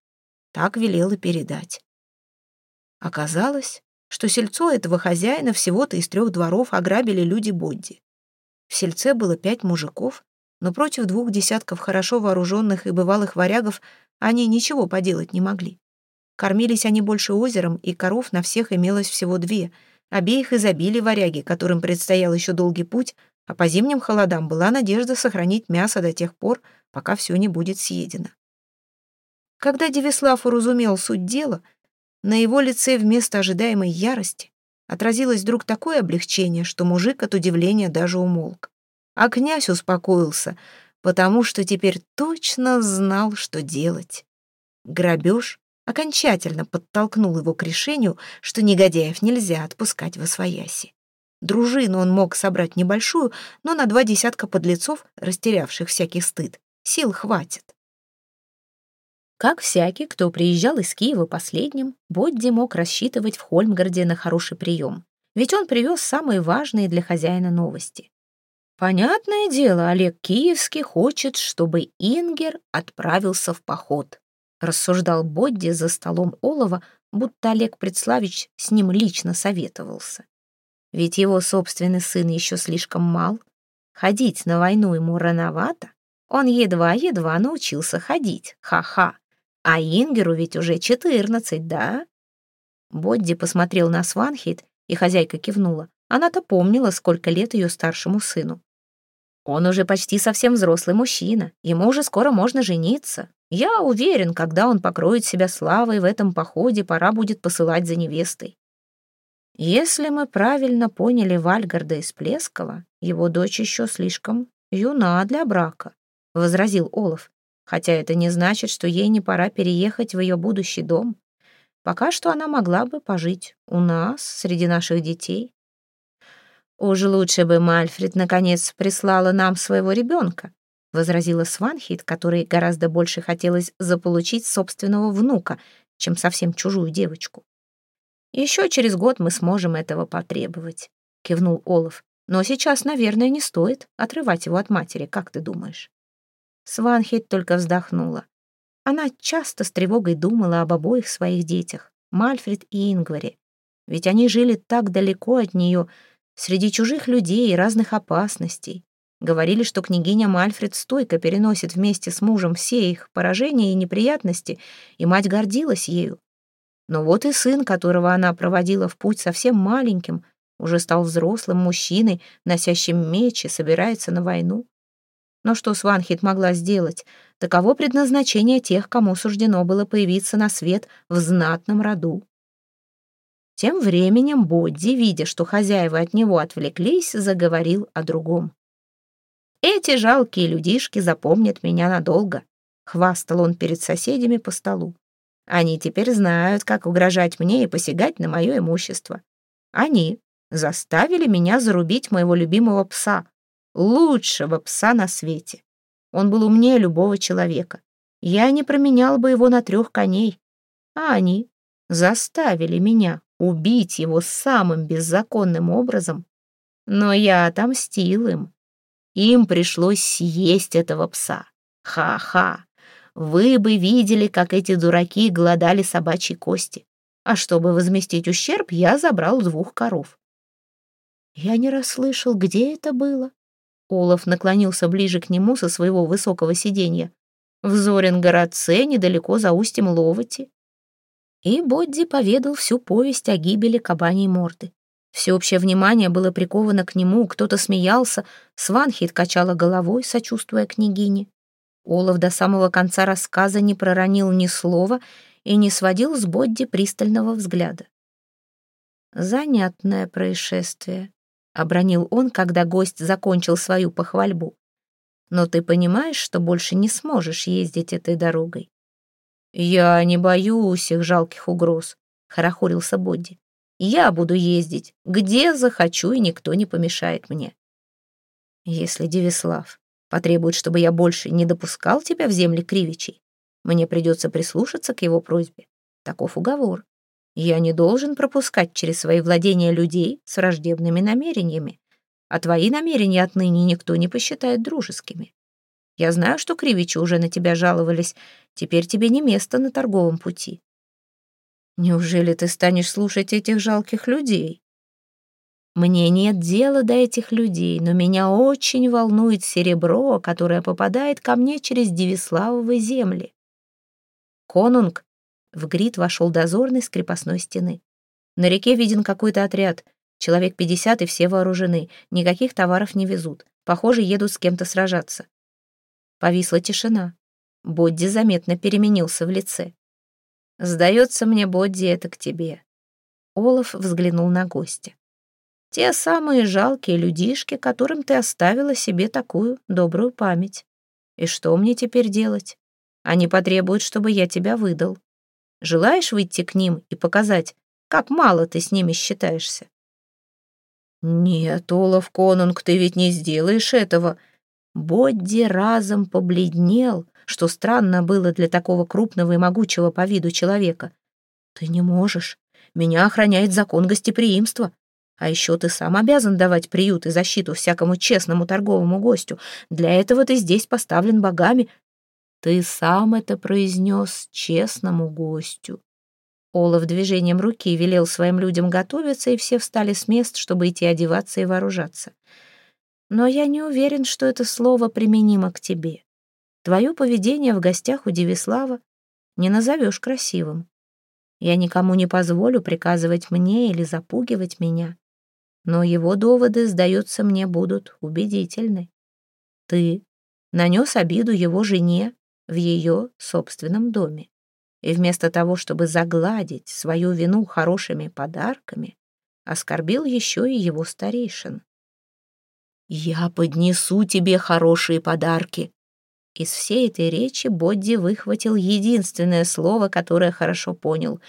Так велел и передать. Оказалось, что сельцо этого хозяина всего-то из трех дворов ограбили люди Бодди. В сельце было пять мужиков, но против двух десятков хорошо вооруженных и бывалых варягов они ничего поделать не могли. Кормились они больше озером, и коров на всех имелось всего две. Обеих изобили варяги, которым предстоял еще долгий путь, а по зимним холодам была надежда сохранить мясо до тех пор, пока все не будет съедено. Когда Девислав уразумел суть дела, на его лице вместо ожидаемой ярости отразилось вдруг такое облегчение, что мужик от удивления даже умолк. А князь успокоился, потому что теперь точно знал, что делать. Грабеж окончательно подтолкнул его к решению, что негодяев нельзя отпускать во свояси. Дружину он мог собрать небольшую, но на два десятка подлецов, растерявших всякий стыд, сил хватит. Как всякий, кто приезжал из Киева последним, Бодди мог рассчитывать в Хольмгарде на хороший прием, ведь он привез самые важные для хозяина новости. Понятное дело, Олег Киевский хочет, чтобы Ингер отправился в поход, рассуждал Бодди за столом Олова, будто Олег Предславич с ним лично советовался. Ведь его собственный сын еще слишком мал. Ходить на войну ему рановато. Он едва-едва научился ходить. Ха-ха. А Ингеру ведь уже четырнадцать, да? Бодди посмотрел на Сванхейт, и хозяйка кивнула. Она-то помнила, сколько лет ее старшему сыну. Он уже почти совсем взрослый мужчина. Ему уже скоро можно жениться. Я уверен, когда он покроет себя славой в этом походе, пора будет посылать за невестой. Если мы правильно поняли Вальгарда из Плескова, его дочь еще слишком юна для брака, — возразил Олаф, хотя это не значит, что ей не пора переехать в ее будущий дом. Пока что она могла бы пожить у нас, среди наших детей. Уж лучше бы Мальфред наконец прислала нам своего ребенка, — возразила Сванхит, которой гораздо больше хотелось заполучить собственного внука, чем совсем чужую девочку. «Еще через год мы сможем этого потребовать», — кивнул Олаф. «Но сейчас, наверное, не стоит отрывать его от матери, как ты думаешь?» Сванхит только вздохнула. Она часто с тревогой думала об обоих своих детях, Мальфред и Ингваре. Ведь они жили так далеко от нее, среди чужих людей и разных опасностей. Говорили, что княгиня Мальфред стойко переносит вместе с мужем все их поражения и неприятности, и мать гордилась ею. Но вот и сын, которого она проводила в путь совсем маленьким, уже стал взрослым мужчиной, носящим меч и собирается на войну. Но что Сванхит могла сделать? Таково предназначение тех, кому суждено было появиться на свет в знатном роду. Тем временем Бодди, видя, что хозяева от него отвлеклись, заговорил о другом. «Эти жалкие людишки запомнят меня надолго», — хвастал он перед соседями по столу. Они теперь знают, как угрожать мне и посягать на мое имущество. Они заставили меня зарубить моего любимого пса, лучшего пса на свете. Он был умнее любого человека. Я не променял бы его на трех коней. А они заставили меня убить его самым беззаконным образом. Но я отомстил им. Им пришлось съесть этого пса. Ха-ха. Вы бы видели, как эти дураки глодали собачьи кости. А чтобы возместить ущерб, я забрал двух коров. Я не расслышал, где это было. Олаф наклонился ближе к нему со своего высокого сиденья. В Зорин-городце, недалеко за устьем Ловоти. И Бодди поведал всю повесть о гибели кабаней морды. Всеобщее внимание было приковано к нему, кто-то смеялся, Сванхит качала головой, сочувствуя княгине. Олаф до самого конца рассказа не проронил ни слова и не сводил с Бодди пристального взгляда. «Занятное происшествие», — обронил он, когда гость закончил свою похвальбу. «Но ты понимаешь, что больше не сможешь ездить этой дорогой?» «Я не боюсь их жалких угроз», — хорохорился Бодди. «Я буду ездить, где захочу, и никто не помешает мне». «Если Девислав Потребует, чтобы я больше не допускал тебя в земли Кривичей. Мне придется прислушаться к его просьбе. Таков уговор. Я не должен пропускать через свои владения людей с враждебными намерениями, а твои намерения отныне никто не посчитает дружескими. Я знаю, что Кривичи уже на тебя жаловались, теперь тебе не место на торговом пути. Неужели ты станешь слушать этих жалких людей? Мне нет дела до этих людей, но меня очень волнует серебро, которое попадает ко мне через Девиславовы земли. Конунг. В грит вошел дозорный с крепостной стены. На реке виден какой-то отряд. Человек пятьдесят и все вооружены. Никаких товаров не везут. Похоже, едут с кем-то сражаться. Повисла тишина. Бодди заметно переменился в лице. «Сдается мне, Бодди, это к тебе». Олаф взглянул на гостя. Те самые жалкие людишки, которым ты оставила себе такую добрую память. И что мне теперь делать? Они потребуют, чтобы я тебя выдал. Желаешь выйти к ним и показать, как мало ты с ними считаешься? Нет, Олаф Конунг, ты ведь не сделаешь этого. Бодди разом побледнел, что странно было для такого крупного и могучего по виду человека. Ты не можешь. Меня охраняет закон гостеприимства. А еще ты сам обязан давать приют и защиту всякому честному торговому гостю. Для этого ты здесь поставлен богами. Ты сам это произнес честному гостю. Олаф движением руки велел своим людям готовиться, и все встали с мест, чтобы идти одеваться и вооружаться. Но я не уверен, что это слово применимо к тебе. Твое поведение в гостях у Девислава не назовешь красивым. Я никому не позволю приказывать мне или запугивать меня но его доводы, сдается мне, будут убедительны. Ты нанес обиду его жене в ее собственном доме. И вместо того, чтобы загладить свою вину хорошими подарками, оскорбил еще и его старейшин. «Я поднесу тебе хорошие подарки». Из всей этой речи Бодди выхватил единственное слово, которое хорошо понял.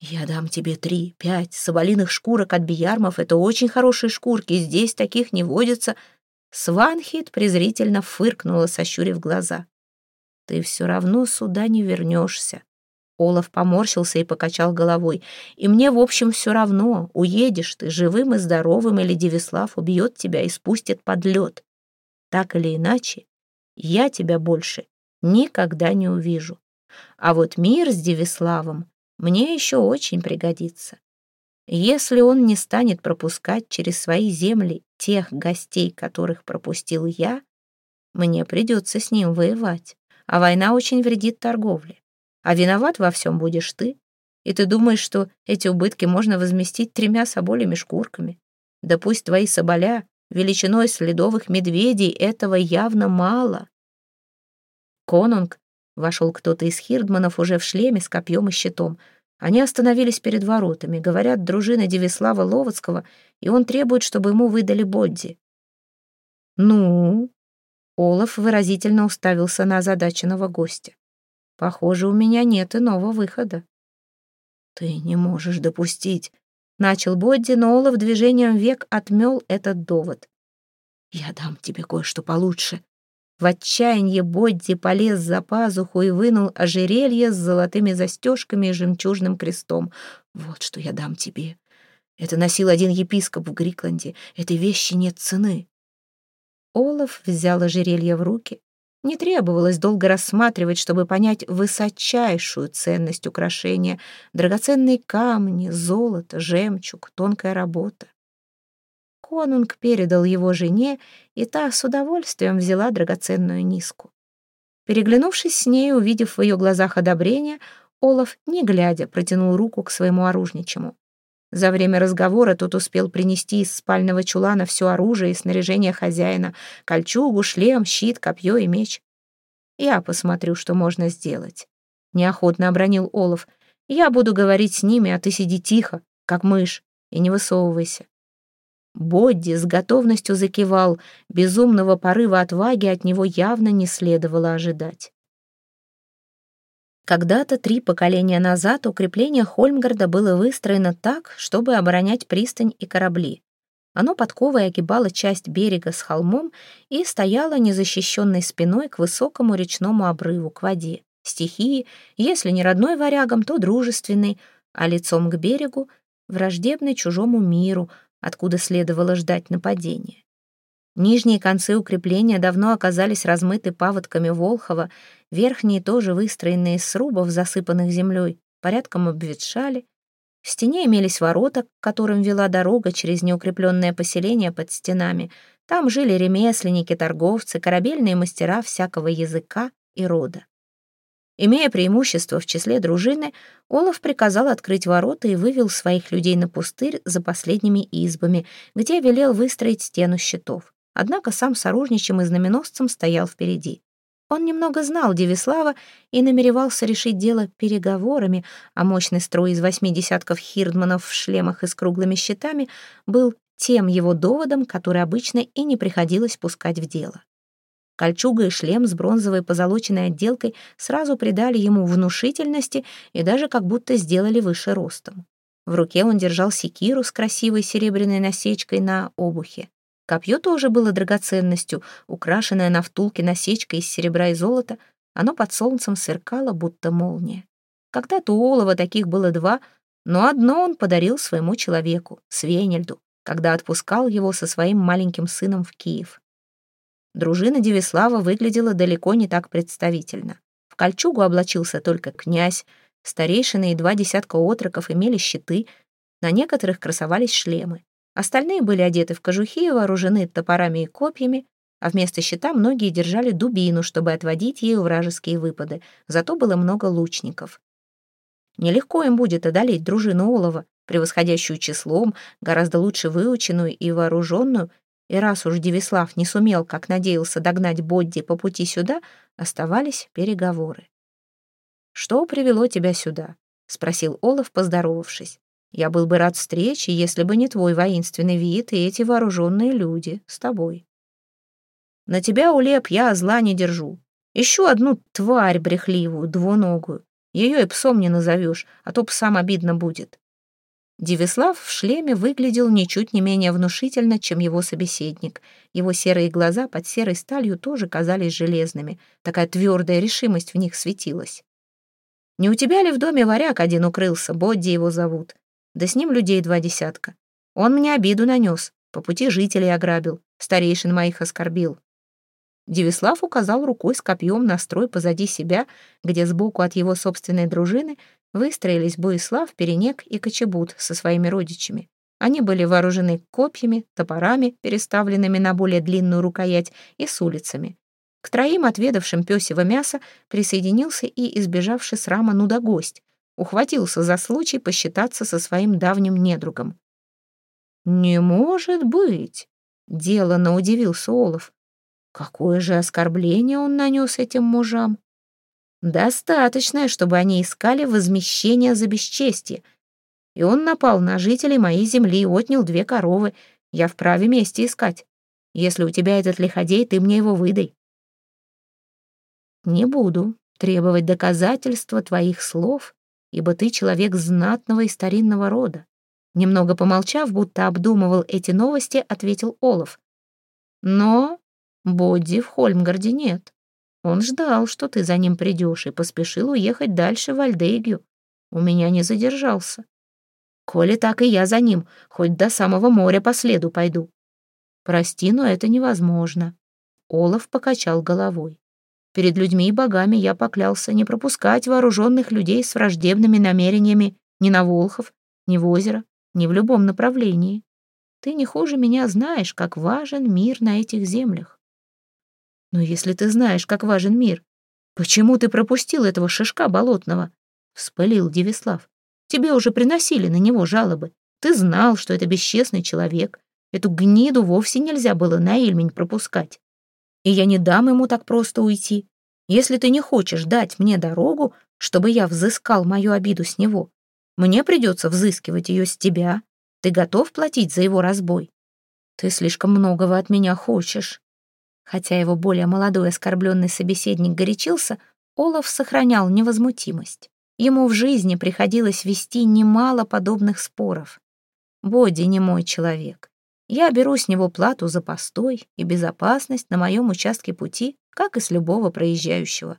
«Я дам тебе три, пять соболиных шкурок от биярмов. Это очень хорошие шкурки, здесь таких не водится». Сванхит презрительно фыркнула, сощурив глаза. «Ты все равно сюда не вернешься». Олаф поморщился и покачал головой. «И мне, в общем, все равно, уедешь ты живым и здоровым, или Девислав убьет тебя и спустит под лед. Так или иначе, я тебя больше никогда не увижу. А вот мир с Девиславом мне еще очень пригодится. Если он не станет пропускать через свои земли тех гостей, которых пропустил я, мне придется с ним воевать, а война очень вредит торговле. А виноват во всем будешь ты. И ты думаешь, что эти убытки можно возместить тремя соболями шкурками? Да пусть твои соболя величиной следовых медведей этого явно мало. Конунг, вошел кто-то из хирдманов уже в шлеме с копьем и щитом. Они остановились перед воротами, говорят, дружина Девислава Ловацкого, и он требует, чтобы ему выдали Бодди. «Ну?» Олаф выразительно уставился на озадаченного гостя. Похоже, у меня нет иного выхода. Ты не можешь допустить. Начал Бодди, но Олаф движением век отмел этот довод. Я дам тебе кое-что получше. В отчаянии Бодди полез за пазуху и вынул ожерелье с золотыми застежками и жемчужным крестом. Вот что я дам тебе. Это носил один епископ в Грикленде. Этой вещи нет цены. Олаф взял ожерелье в руки, не требовалось долго рассматривать, чтобы понять высочайшую ценность украшения, драгоценные камни, золото, жемчуг, тонкая работа. Конунг передал его жене, и та с удовольствием взяла драгоценную низку. Переглянувшись с ней, увидев в ее глазах одобрение, Олаф, не глядя, протянул руку к своему оружничему. За время разговора тот успел принести из спального чулана все оружие и снаряжение хозяина, кольчугу, шлем, щит, копье и меч. «Я посмотрю, что можно сделать», — неохотно обронил Олаф. «Я буду говорить с ними, а ты сиди тихо, как мышь, и не высовывайся». Бодди с готовностью закивал, безумного порыва отваги от него явно не следовало ожидать. Когда-то, три поколения назад, укрепление Хольмгарда было выстроено так, чтобы оборонять пристань и корабли. Оно подковой огибало часть берега с холмом и стояло незащищенной спиной к высокому речному обрыву, к воде. Стихии, если не родной варягам, то дружественный, а лицом к берегу — враждебный чужому миру, откуда следовало ждать нападения. Нижние концы укрепления давно оказались размыты паводками Волхова, верхние тоже выстроенные из срубов, засыпанных землей, порядком обветшали. В стене имелись ворота, к которым вела дорога через неукрепленное поселение под стенами. Там жили ремесленники, торговцы, корабельные мастера всякого языка и рода. Имея преимущество в числе дружины, Олаф приказал открыть ворота и вывел своих людей на пустырь за последними избами, где велел выстроить стену щитов. Однако сам с оружничем и знаменосцем стоял впереди. Он немного знал Девислава и намеревался решить дело переговорами, а мощный строй из восьми десятков хирдманов в шлемах и с круглыми щитами был тем его доводом, который обычно и не приходилось пускать в дело. Кольчуга и шлем с бронзовой позолоченной отделкой сразу придали ему внушительности и даже как будто сделали выше ростом. В руке он держал секиру с красивой серебряной насечкой на обухе. Копье тоже было драгоценностью, украшенное на втулке насечкой из серебра и золота. Оно под солнцем сверкало, будто молния. Когда-то у Олова таких было два, но одно он подарил своему человеку, Свенельду, когда отпускал его со своим маленьким сыном в Киев. Дружина Девислава выглядела далеко не так представительно. В кольчугу облачился только князь, старейшины и два десятка отроков имели щиты, на некоторых красовались шлемы. Остальные были одеты в кожухи и вооружены топорами и копьями, а вместо щита многие держали дубину, чтобы отводить ею вражеские выпады, зато было много лучников. Нелегко им будет одолеть дружину Олова, превосходящую числом, гораздо лучше выученную и вооруженную, и раз уж Девислав не сумел, как надеялся, догнать Бодди по пути сюда, оставались переговоры. «Что привело тебя сюда?» — спросил Олов, поздоровавшись. Я был бы рад встрече, если бы не твой воинственный вид и эти вооруженные люди с тобой. На тебя, Улеп, я зла не держу. Еще одну тварь брехливую, двуногую. Ее и псом не назовешь, а то псам обидно будет. Девислав в шлеме выглядел ничуть не менее внушительно, чем его собеседник. Его серые глаза под серой сталью тоже казались железными. Такая твердая решимость в них светилась. «Не у тебя ли в доме варяг один укрылся? Бодди его зовут. Да с ним людей два десятка. Он мне обиду нанес, по пути жителей ограбил, старейшин моих оскорбил». Девислав указал рукой с копьем на строй позади себя, где сбоку от его собственной дружины выстроились Буислав, Перенек и Кочебут со своими родичами. Они были вооружены копьями, топорами, переставленными на более длинную рукоять, и с улицами. К троим отведавшим пёсего мяса присоединился и избежавший срама нудогость. Ухватился за случай посчитаться со своим давним недругом. «Не может быть!» — делано удивился Олов. «Какое же оскорбление он нанес этим мужам!» Достаточное, чтобы они искали возмещение за бесчестие. И он напал на жителей моей земли и отнял две коровы. Я вправе мести искать. Если у тебя этот лиходей, ты мне его выдай. Не буду требовать доказательства твоих слов, ибо ты человек знатного и старинного рода. Немного помолчав, будто обдумывал эти новости, ответил Олаф. Но Бодди в Хольмгарде нет. Он ждал, что ты за ним придешь, и поспешил уехать дальше в Альдейгю. У меня не задержался. Коли так и я за ним, хоть до самого моря по следу пойду. Прости, но это невозможно. Олаф покачал головой. Перед людьми и богами я поклялся не пропускать вооруженных людей с враждебными намерениями ни на Волхов, ни в озеро, ни в любом направлении. Ты не хуже меня знаешь, как важен мир на этих землях. Но если ты знаешь, как важен мир, почему ты пропустил этого шишка болотного? Вспылил Девислав. Тебе уже приносили на него жалобы. Ты знал, что это бесчестный человек. Эту гниду вовсе нельзя было на Ильмень пропускать. И я не дам ему так просто уйти. Если ты не хочешь дать мне дорогу, чтобы я взыскал мою обиду с него, мне придется взыскивать ее с тебя. Ты готов платить за его разбой? Ты слишком многого от меня хочешь. Хотя его более молодой оскорбленный собеседник горячился, Олаф сохранял невозмутимость. Ему в жизни приходилось вести немало подобных споров. Боди не мой человек. Я беру с него плату за постой и безопасность на моем участке пути, как и с любого проезжающего.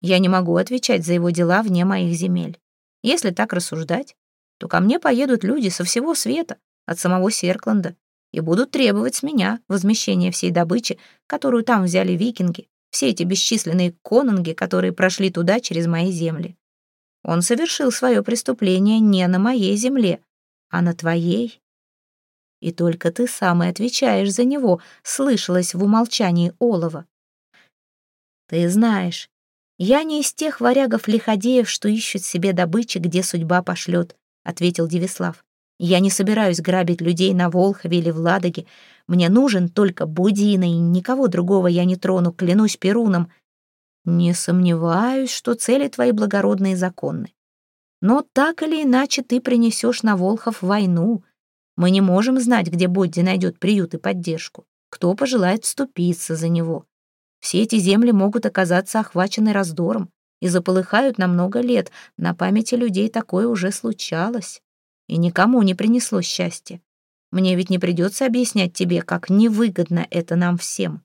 Я не могу отвечать за его дела вне моих земель. Если так рассуждать, то ко мне поедут люди со всего света, от самого Серкланда, и будут требовать с меня возмещения всей добычи, которую там взяли викинги, все эти бесчисленные конунги, которые прошли туда через мои земли. Он совершил свое преступление не на моей земле, а на твоей. И только ты сам и отвечаешь за него, слышалось в умолчании Олова. Ты знаешь, я не из тех варягов-лиходеев, что ищут себе добычи, где судьба пошлет, ответил Девислав. Я не собираюсь грабить людей на Волхове или в Ладоге. Мне нужен только Будина, и никого другого я не трону, клянусь Перуном. Не сомневаюсь, что цели твои благородные и законны. Но так или иначе ты принесешь на Волхов войну. Мы не можем знать, где Бодди найдет приют и поддержку. Кто пожелает вступиться за него. Все эти земли могут оказаться охвачены раздором и заполыхают на много лет. На памяти людей такое уже случалось и никому не принесло счастья. Мне ведь не придется объяснять тебе, как невыгодно это нам всем.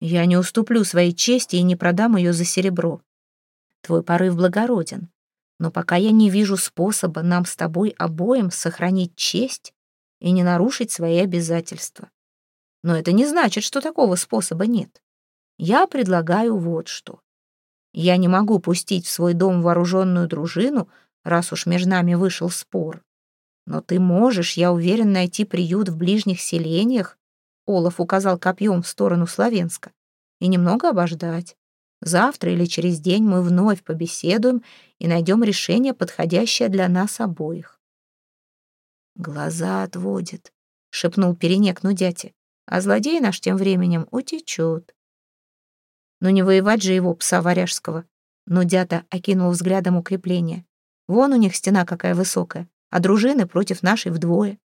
Я не уступлю своей чести и не продам ее за серебро. Твой порыв благороден, но пока я не вижу способа нам с тобой обоим сохранить честь и не нарушить свои обязательства. Но это не значит, что такого способа нет. Я предлагаю вот что. Я не могу пустить в свой дом вооруженную дружину, раз уж между нами вышел спор. Но ты можешь, я уверен, найти приют в ближних селениях, Олаф указал копьем в сторону Славенска, и немного обождать. Завтра или через день мы вновь побеседуем и найдем решение, подходящее для нас обоих. Глаза отводит, шепнул перенек Нудяти, а злодей наш тем временем утечет. Но не воевать же его, пса варяжского. Нудята окинул взглядом укрепление. Вон у них стена какая высокая. а дружины против нашей вдвое.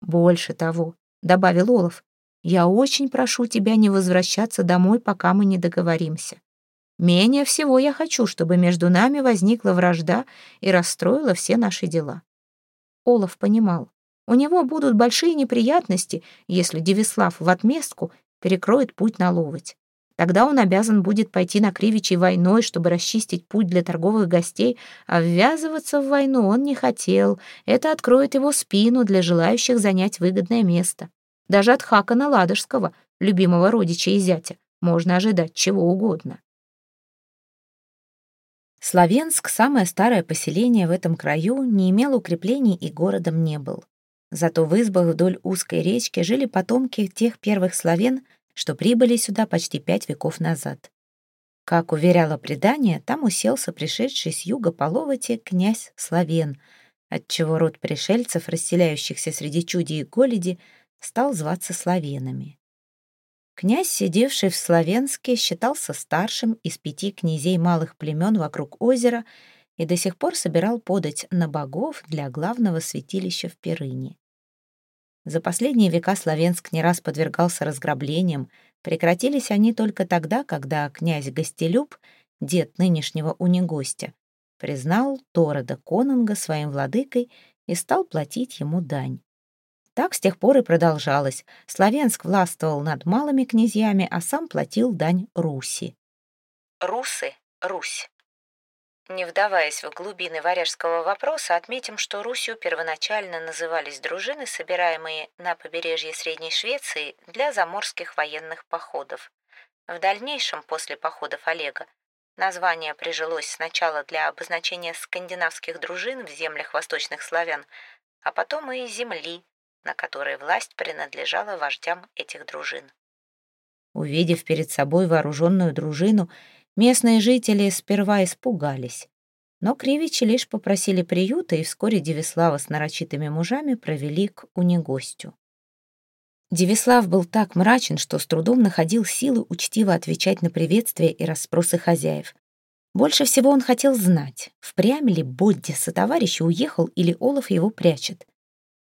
Больше того, — добавил Олаф, — я очень прошу тебя не возвращаться домой, пока мы не договоримся. Менее всего я хочу, чтобы между нами возникла вражда и расстроила все наши дела. Олаф понимал, у него будут большие неприятности, если Девислав в отместку перекроет путь на Ловоть. Тогда он обязан будет пойти на Кривичей войной, чтобы расчистить путь для торговых гостей, а ввязываться в войну он не хотел. Это откроет его спину для желающих занять выгодное место. Даже от Хакана Ладожского, любимого родича и зятя, можно ожидать чего угодно. Славенск, самое старое поселение в этом краю, не имел укреплений и городом не был. Зато в избах вдоль узкой речки жили потомки тех первых славян, что прибыли сюда почти пять веков назад. Как уверяло предание, там уселся пришедший с юга Половати князь Славен, отчего род пришельцев, расселяющихся среди чуди и голеди, стал зваться славенами. Князь, сидевший в Славенске, считался старшим из пяти князей малых племен вокруг озера и до сих пор собирал подать на богов для главного святилища в Перыне. За последние века Славенск не раз подвергался разграблениям, прекратились они только тогда, когда князь Гостелюб, дед нынешнего унигостя, признал Торода Конунга своим владыкой и стал платить ему дань. Так с тех пор и продолжалось. Славянск властвовал над малыми князьями, а сам платил дань Руси. Русы — Русь. Не вдаваясь в глубины варяжского вопроса, отметим, что Русью первоначально назывались дружины, собираемые на побережье Средней Швеции для заморских военных походов. В дальнейшем, после походов Олега, название прижилось сначала для обозначения скандинавских дружин в землях восточных славян, а потом и земли, на которой власть принадлежала вождям этих дружин. Увидев перед собой вооруженную дружину, местные жители сперва испугались. Но кривичи лишь попросили приюта, и вскоре Девислава с нарочитыми мужами провели к унигостю. Девислав был так мрачен, что с трудом находил силы учтиво отвечать на приветствия и расспросы хозяев. Больше всего он хотел знать, впрямь ли Бодди сотоварища уехал или Олаф его прячет.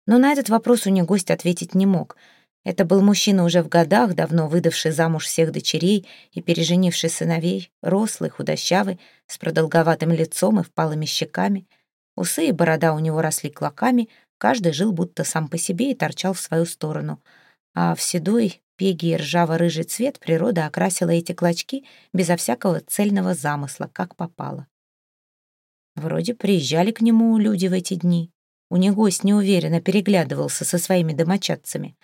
Но на этот вопрос у него гость ответить не мог. Это был мужчина уже в годах, давно выдавший замуж всех дочерей и переженивший сыновей, рослый, худощавый, с продолговатым лицом и впалыми щеками. Усы и борода у него росли клоками, каждый жил будто сам по себе и торчал в свою сторону. А в седой, пеги и ржаво-рыжий цвет природа окрасила эти клочки безо всякого цельного замысла, как попало. Вроде приезжали к нему люди в эти дни, у него гость неуверенно переглядывался со своими домочадцами.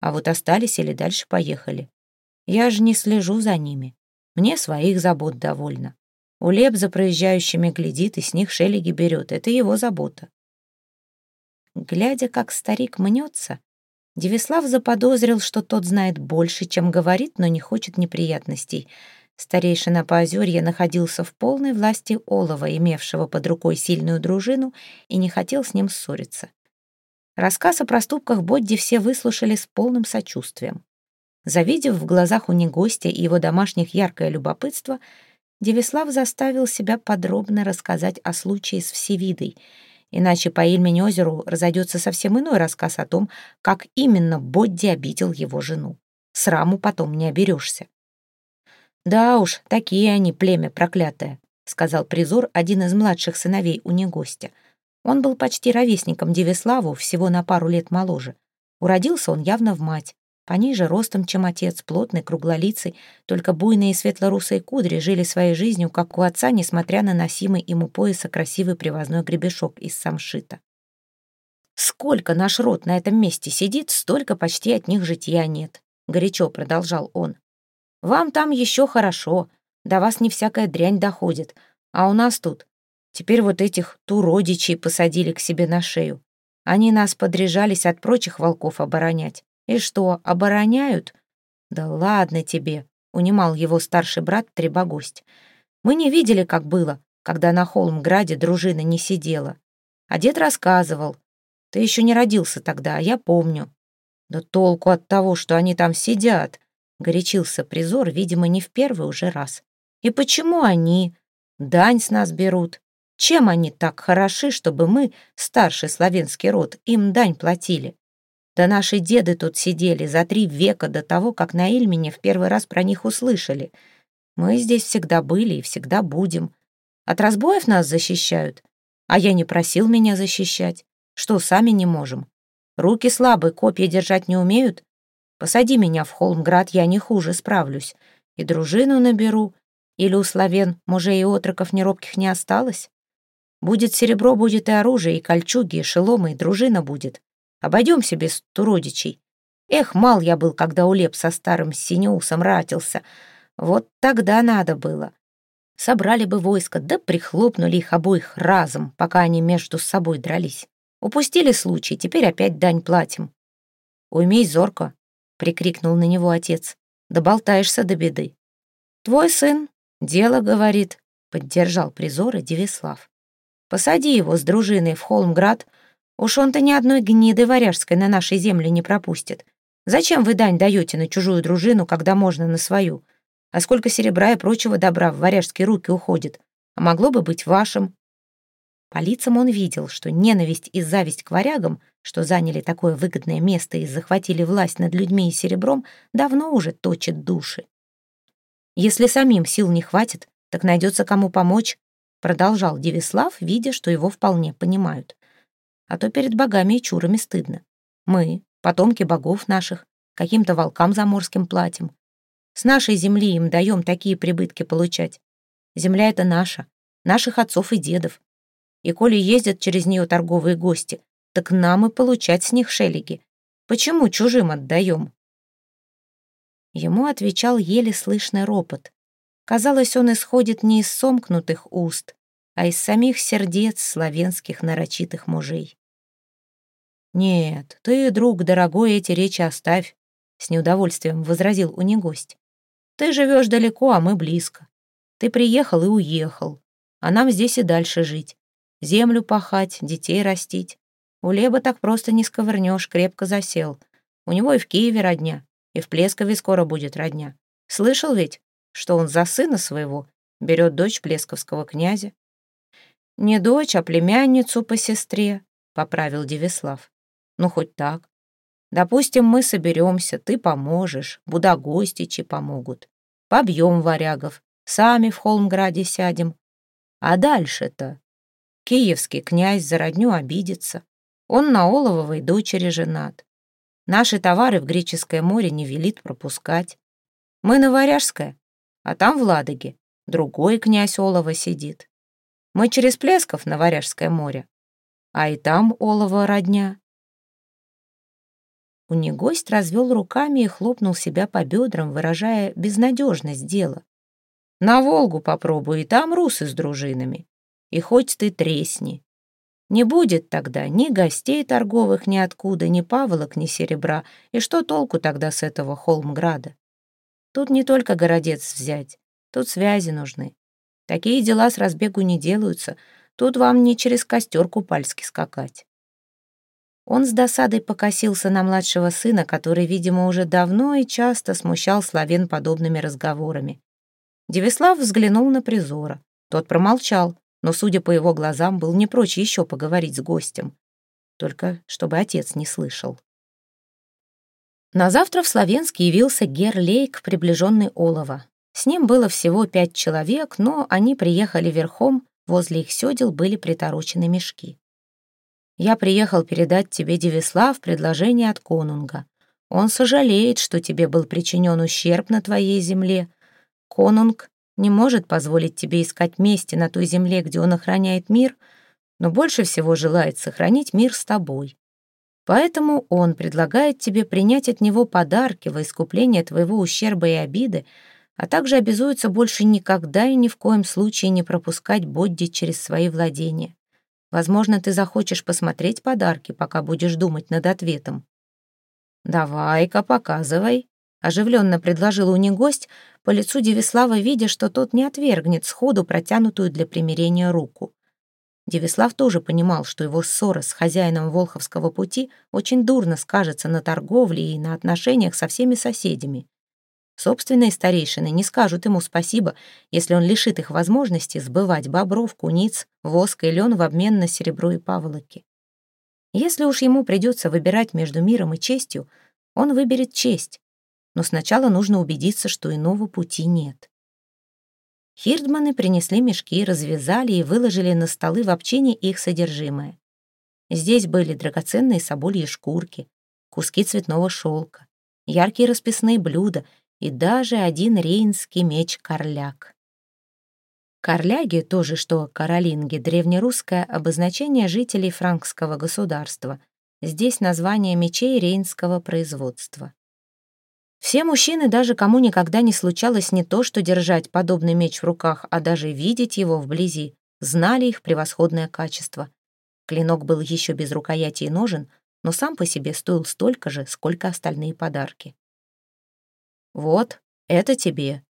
А вот остались или дальше поехали. Я же не слежу за ними. Мне своих забот довольно. Улеп за проезжающими глядит и с них шелеги берет. Это его забота. Глядя, как старик мнется, Девислав заподозрил, что тот знает больше, чем говорит, но не хочет неприятностей — Старейшина Поозерья находился в полной власти Олова, имевшего под рукой сильную дружину, и не хотел с ним ссориться. Рассказ о проступках Бодди все выслушали с полным сочувствием. Завидев в глазах у негостя и его домашних яркое любопытство, Девислав заставил себя подробно рассказать о случае с Всевидой, иначе по Ильмень-озеру разойдется совсем иной рассказ о том, как именно Бодди обидел его жену. Сраму потом не оберешься. «Да уж, такие они, племя проклятое», — сказал призор, один из младших сыновей у негостя. Он был почти ровесником Девиславу, всего на пару лет моложе. Уродился он явно в мать. Пониже ростом, чем отец, плотный, круглолицый, только буйные светло-русые кудри жили своей жизнью, как у отца, несмотря на носимый ему пояса красивый привозной гребешок из самшита. «Сколько наш род на этом месте сидит, столько почти от них житья нет», — горячо продолжал он. Вам там еще хорошо, до вас не всякая дрянь доходит, а у нас тут. Теперь вот этих туродичей посадили к себе на шею. Они нас подряжались от прочих волков оборонять. И что, обороняют? Да ладно тебе, унимал его старший брат Требогость. Мы не видели, как было, когда на Холмграде дружина не сидела. А дед рассказывал. Ты еще не родился тогда, а я помню. Да толку от того, что они там сидят. Горячился призор, видимо, не в первый уже раз. «И почему они? Дань с нас берут. Чем они так хороши, чтобы мы, старший славянский род, им дань платили? Да наши деды тут сидели за три века до того, как на Ильмине в первый раз про них услышали. Мы здесь всегда были и всегда будем. От разбоев нас защищают. А я не просил меня защищать. Что, сами не можем? Руки слабые, копья держать не умеют? Посади меня в Холмград, я не хуже справлюсь. И дружину наберу. Или у славян мужей и отроков неробких не осталось? Будет серебро, будет и оружие, и кольчуги, и шеломы, и дружина будет. Обойдемся без туродичей. Эх, мал я был, когда улеп со старым синеусом ратился. Вот тогда надо было. Собрали бы войско, да прихлопнули их обоих разом, пока они между собой дрались. Упустили случай, теперь опять дань платим. «Уймей зорко», — прикрикнул на него отец. «Да болтаешься до беды». «Твой сын, дело говорит», — поддержал призоры Девислав. «Посади его с дружиной в Холмград, Уж он-то ни одной гниды варяжской на нашей земле не пропустит. Зачем вы дань даете на чужую дружину, когда можно на свою? А сколько серебра и прочего добра в варяжские руки уходит? А могло бы быть вашим. По лицам он видел, что ненависть и зависть к варягам, что заняли такое выгодное место и захватили власть над людьми и серебром, давно уже точит души. Если самим сил не хватит, так найдется кому помочь, продолжал Девислав, видя, что его вполне понимают а то перед богами и чурами стыдно. Мы, потомки богов наших, каким-то волкам заморским платим. С нашей земли им даем такие прибытки получать. Земля — это наша, наших отцов и дедов. И коли ездят через нее торговые гости, так нам и получать с них шелеги. Почему чужим отдаем?» Ему отвечал еле слышный ропот. Казалось, он исходит не из сомкнутых уст, а из самих сердец славянских нарочитых мужей. «Нет, ты, друг дорогой, эти речи оставь», — с неудовольствием возразил у негость. «Ты живешь далеко, а мы близко. Ты приехал и уехал, а нам здесь и дальше жить. Землю пахать, детей растить. У Леба так просто не сковырнешь, крепко засел. У него и в Киеве родня, и в Плескове скоро будет родня. Слышал ведь, что он за сына своего берет дочь плесковского князя? «Не дочь, а племянницу по сестре», — поправил Девислав. «Ну, хоть так. Допустим, мы соберемся, ты поможешь, будагостичи помогут. Побьем варягов, сами в Холмграде сядем. А дальше-то? Киевский князь за родню обидится. Он на Олововой дочери женат. Наши товары в Греческое море не велит пропускать. Мы на Варяжское, а там в Ладоге другой князь Олова сидит. Мы через Плесков на Варяжское море, а и там олово родня. Унегость развел руками и хлопнул себя по бедрам, выражая безнадежность дела. «На Волгу попробуй, и там русы с дружинами. И хоть ты тресни. Не будет тогда ни гостей торговых ниоткуда, ни паволок, ни серебра. И что толку тогда с этого Холмграда? Тут не только городец взять, тут связи нужны. Такие дела с разбегу не делаются. Тут вам не через костер купальски скакать. Он с досадой покосился на младшего сына, который, видимо, уже давно и часто смущал Славен подобными разговорами. Девислав взглянул на призора. Тот промолчал, но, судя по его глазам, был не прочь еще поговорить с гостем. Только чтобы отец не слышал. На завтра в Славенске явился Герлейк, приближенный Олова. С ним было всего пять человек, но они приехали верхом, возле их сёдел были приторочены мешки. «Я приехал передать тебе, Девислав, предложение от конунга. Он сожалеет, что тебе был причинен ущерб на твоей земле. Конунг не может позволить тебе искать мести на той земле, где он охраняет мир, но больше всего желает сохранить мир с тобой. Поэтому он предлагает тебе принять от него подарки во искупление твоего ущерба и обиды, а также обязуется больше никогда и ни в коем случае не пропускать Бодди через свои владения. Возможно, ты захочешь посмотреть подарки, пока будешь думать над ответом. «Давай-ка, показывай», — оживленно предложил у гость, по лицу Девислава видя, что тот не отвергнет сходу протянутую для примирения руку. Девислав тоже понимал, что его ссора с хозяином Волховского пути очень дурно скажется на торговле и на отношениях со всеми соседями. Собственные старейшины не скажут ему спасибо, если он лишит их возможности сбывать бобров, куниц, воск и лен в обмен на серебро и паволоки. Если уж ему придется выбирать между миром и честью, он выберет честь, но сначала нужно убедиться, что иного пути нет. Хирдманы принесли мешки, развязали и выложили на столы в общине их содержимое. Здесь были драгоценные собольи шкурки, куски цветного шелка, яркие расписные блюда — и даже один рейнский меч-корляк. Корляги, тоже что каролинги, древнерусское обозначение жителей франкского государства. Здесь название мечей рейнского производства. Все мужчины, даже кому никогда не случалось не то, что держать подобный меч в руках, а даже видеть его вблизи, знали их превосходное качество. Клинок был еще без рукояти и ножен, но сам по себе стоил столько же, сколько остальные подарки. «Вот, это тебе».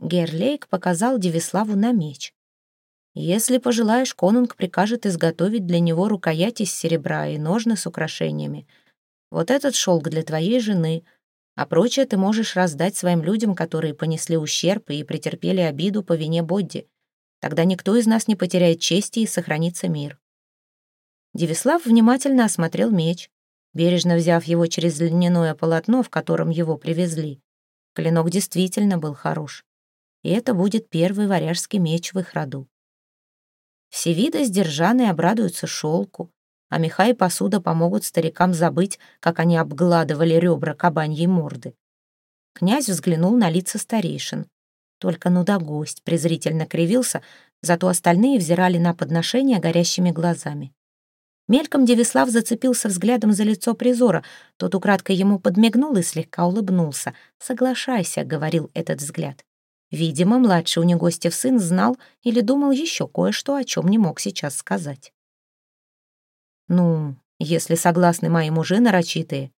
Герлейк показал Девиславу на меч. «Если пожелаешь, конунг прикажет изготовить для него рукоять из серебра и ножны с украшениями. Вот этот шелк для твоей жены, а прочее ты можешь раздать своим людям, которые понесли ущерб и претерпели обиду по вине Бодди. Тогда никто из нас не потеряет чести и сохранится мир». Девислав внимательно осмотрел меч, бережно взяв его через льняное полотно, в котором его привезли. Клинок действительно был хорош. И это будет первый варяжский меч в их роду. Все виды сдержаны обрадуются шелку, а меха и посуда помогут старикам забыть, как они обгладывали ребра кабаньей морды. Князь взглянул на лица старейшин. Только ну да гость презрительно кривился, зато остальные взирали на подношение горящими глазами. Мельком Девислав зацепился взглядом за лицо призора. Тот украдкой ему подмигнул и слегка улыбнулся. «Соглашайся», — говорил этот взгляд. Видимо, младший у негостев сын знал или думал еще кое-что, о чем не мог сейчас сказать. «Ну, если согласны мои мужи нарочитые».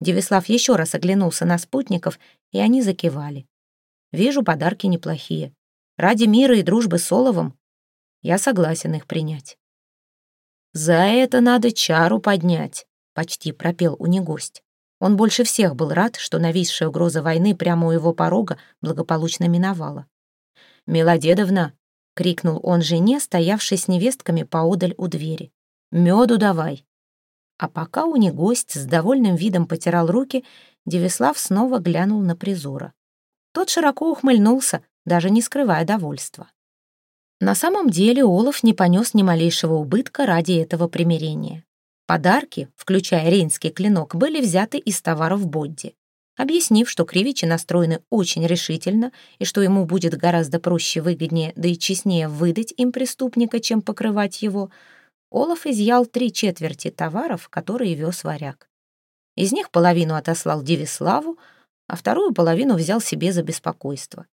Девислав еще раз оглянулся на спутников, и они закивали. «Вижу, подарки неплохие. Ради мира и дружбы с Оловом я согласен их принять». «За это надо чару поднять», — почти пропел у негость. Он больше всех был рад, что нависшая угроза войны прямо у его порога благополучно миновала. «Милодедовна!» — крикнул он жене, стоявшей с невестками поодаль у двери. «Меду давай!» А пока у негость с довольным видом потирал руки, Девислав снова глянул на призора. Тот широко ухмыльнулся, даже не скрывая довольства. На самом деле Олаф не понес ни малейшего убытка ради этого примирения. Подарки, включая рейнский клинок, были взяты из товаров Бодди. Объяснив, что кривичи настроены очень решительно и что ему будет гораздо проще, выгоднее, да и честнее выдать им преступника, чем покрывать его, Олаф изъял три четверти товаров, которые вез варяг. Из них половину отослал Девиславу, а вторую половину взял себе за беспокойство.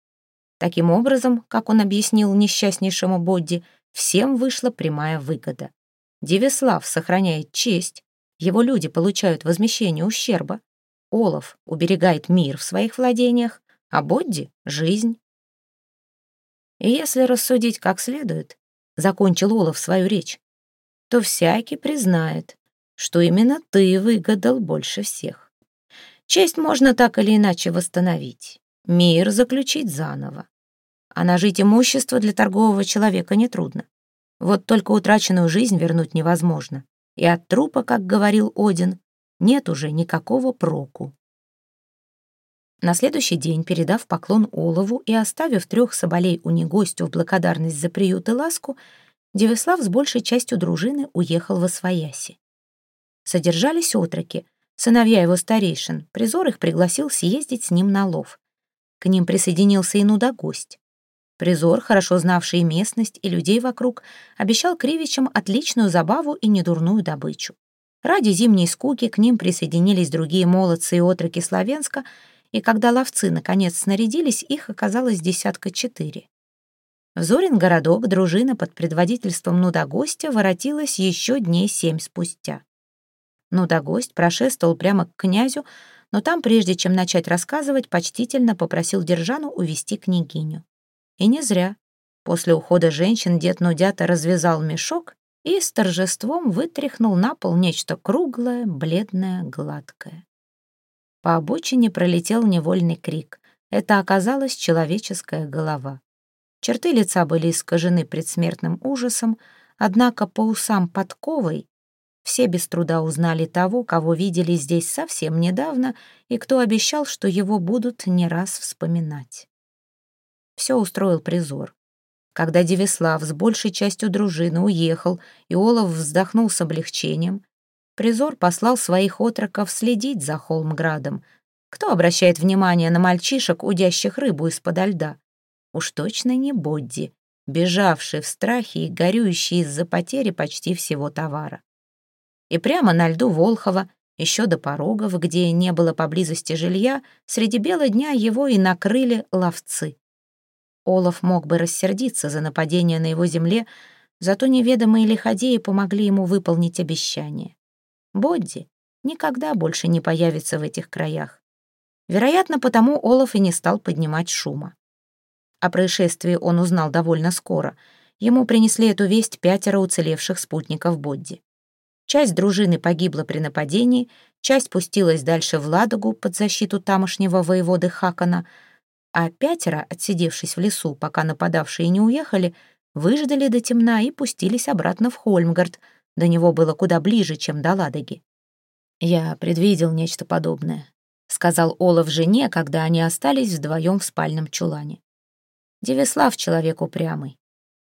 Таким образом, как он объяснил несчастнейшему Бодди, всем вышла прямая выгода. Девислав сохраняет честь, его люди получают возмещение ущерба, Олаф уберегает мир в своих владениях, а Бодди — жизнь. И если рассудить как следует, закончил Олаф свою речь, то всякий признает, что именно ты выгадал больше всех. Честь можно так или иначе восстановить мир заключить заново. А нажить имущество для торгового человека нетрудно. Вот только утраченную жизнь вернуть невозможно. И от трупа, как говорил Один, нет уже никакого проку. На следующий день, передав поклон Олову и оставив трех соболей у негостю в благодарность за приют и ласку, Девислав с большей частью дружины уехал во Свояси. Содержались отроки, сыновья его старейшин, призор их пригласил съездить с ним на лов. К ним присоединился и Нуда-гость. Призор, хорошо знавший местность и людей вокруг, обещал кривичам отличную забаву и недурную добычу. Ради зимней скуки к ним присоединились другие молодцы и отроки Славенска, и когда ловцы наконец снарядились, их оказалось десятка четыре. В Зорин городок дружина под предводительством Нуда-гостя воротилась еще дней семь спустя. Нуда-гость прошествовал прямо к князю, но там, прежде чем начать рассказывать, почтительно попросил Держану увести княгиню. И не зря. После ухода женщин дед Нудята развязал мешок и с торжеством вытряхнул на пол нечто круглое, бледное, гладкое. По обочине пролетел невольный крик. Это оказалась человеческая голова. Черты лица были искажены предсмертным ужасом, однако по усам подковой все без труда узнали того, кого видели здесь совсем недавно и кто обещал, что его будут не раз вспоминать. Все устроил призор. Когда Девислав с большей частью дружины уехал, и Олаф вздохнул с облегчением, призор послал своих отроков следить за Холмградом. Кто обращает внимание на мальчишек, удящих рыбу из-подо льда? Уж точно не Бодди, бежавший в страхе и горюющий из-за потери почти всего товара. И прямо на льду Волхова, еще до порогов, где не было поблизости жилья, среди бела дня его и накрыли ловцы. Олаф мог бы рассердиться за нападение на его земле, зато неведомые лиходеи помогли ему выполнить обещание. Бодди никогда больше не появится в этих краях. Вероятно, потому Олаф и не стал поднимать шума. О происшествии он узнал довольно скоро. Ему принесли эту весть пятеро уцелевших спутников Бодди. Часть дружины погибла при нападении, часть пустилась дальше в Ладогу под защиту тамошнего воеводы Хакана — а пятеро, отсидевшись в лесу, пока нападавшие не уехали, выждали до темна и пустились обратно в Хольмгард. До него было куда ближе, чем до Ладоги. «Я предвидел нечто подобное», — сказал Олаф жене, когда они остались вдвоем в спальном чулане. Девислав человек упрямый.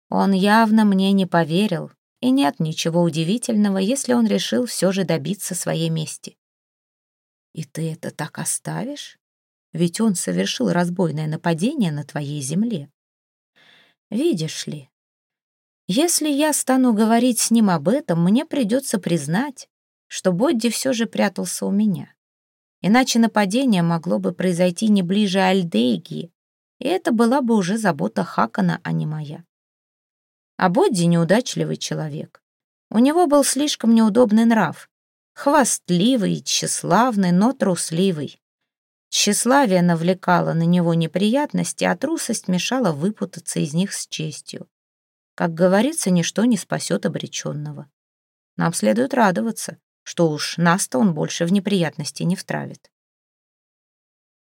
Он явно мне не поверил, и нет ничего удивительного, если он решил все же добиться своей мести. «И ты это так оставишь?» ведь он совершил разбойное нападение на твоей земле. Видишь ли, если я стану говорить с ним об этом, мне придется признать, что Бодди все же прятался у меня. Иначе нападение могло бы произойти не ближе Альдейги, и это была бы уже забота Хакана, а не моя. А Бодди неудачливый человек. У него был слишком неудобный нрав, хвастливый тщеславный, но трусливый. Тщеславие навлекало на него неприятности, а трусость мешала выпутаться из них с честью. Как говорится, ничто не спасет обреченного. Нам следует радоваться, что уж нас-то он больше в неприятности не втравит.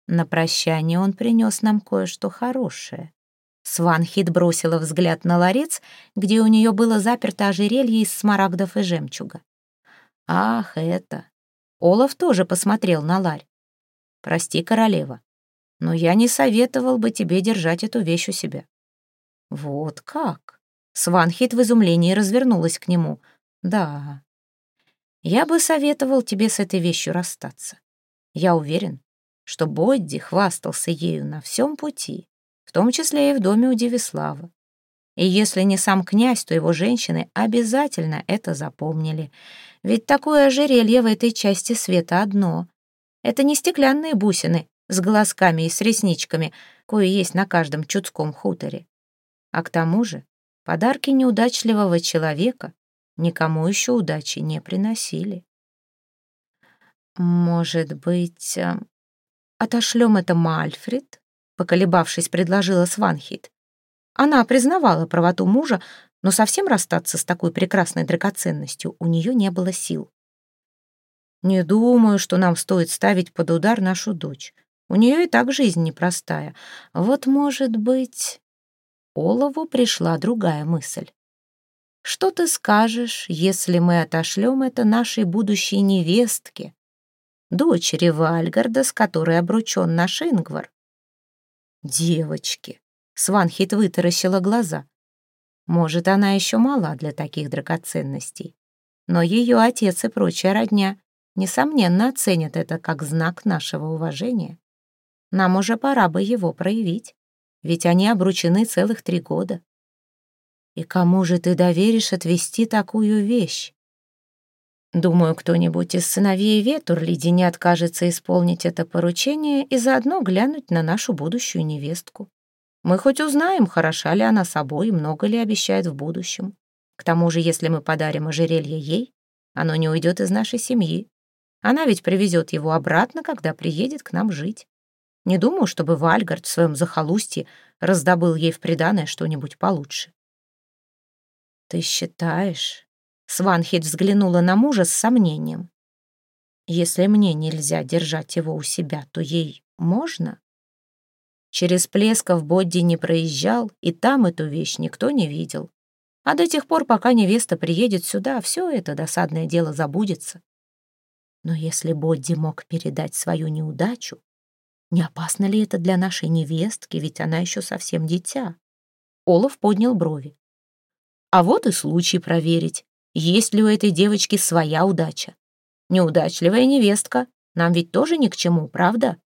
На прощание он принес нам кое-что хорошее. Сванхит бросила взгляд на ларец, где у нее было заперто ожерелье из смарагдов и жемчуга. Ах, это! Олаф тоже посмотрел на ларь. Прости, королева, но я не советовал бы тебе держать эту вещь у себя». «Вот как?» Сванхит в изумлении развернулась к нему. «Да, я бы советовал тебе с этой вещью расстаться. Я уверен, что Бодди хвастался ею на всем пути, в том числе и в доме у Девислава. И если не сам князь, то его женщины обязательно это запомнили. Ведь такое ожерелье в этой части света одно, это не стеклянные бусины с глазками и с ресничками, кое есть на каждом чудском хуторе. А к тому же подарки неудачливого человека никому еще удачи не приносили. «Может быть, э, отошлем это Мальфред?» поколебавшись, предложила Сванхит. Она признавала правоту мужа, но совсем расстаться с такой прекрасной драгоценностью у нее не было сил. Не думаю, что нам стоит ставить под удар нашу дочь. У нее и так жизнь непростая. Вот, может быть...» Олову пришла другая мысль. «Что ты скажешь, если мы отошлем это нашей будущей невестке, дочери Вальгарда, с которой обручен наш Ингвар?» «Девочки!» — Сванхит вытаращила глаза. «Может, она еще мала для таких драгоценностей, но ее отец и прочая родня несомненно, оценят это как знак нашего уважения. Нам уже пора бы его проявить, ведь они обручены целых три года. И кому же ты доверишь отвести такую вещь? Думаю, кто-нибудь из сыновей Ветурлиди не откажется исполнить это поручение и заодно глянуть на нашу будущую невестку. Мы хоть узнаем, хороша ли она собой и много ли обещает в будущем. К тому же, если мы подарим ожерелье ей, оно не уйдет из нашей семьи. Она ведь привезет его обратно, когда приедет к нам жить. Не думаю, чтобы Вальгард в своем захолустье раздобыл ей в приданое что-нибудь получше. «Ты считаешь?» Сванхит взглянула на мужа с сомнением. «Если мне нельзя держать его у себя, то ей можно?» Через Плесков Бодди не проезжал, и там эту вещь никто не видел. А до тех пор, пока невеста приедет сюда, все это досадное дело забудется. Но если Бодди мог передать свою неудачу, не опасно ли это для нашей невестки, ведь она еще совсем дитя? Олаф поднял брови. А вот и случай проверить, есть ли у этой девочки своя удача. Неудачливая невестка, нам ведь тоже ни к чему, правда?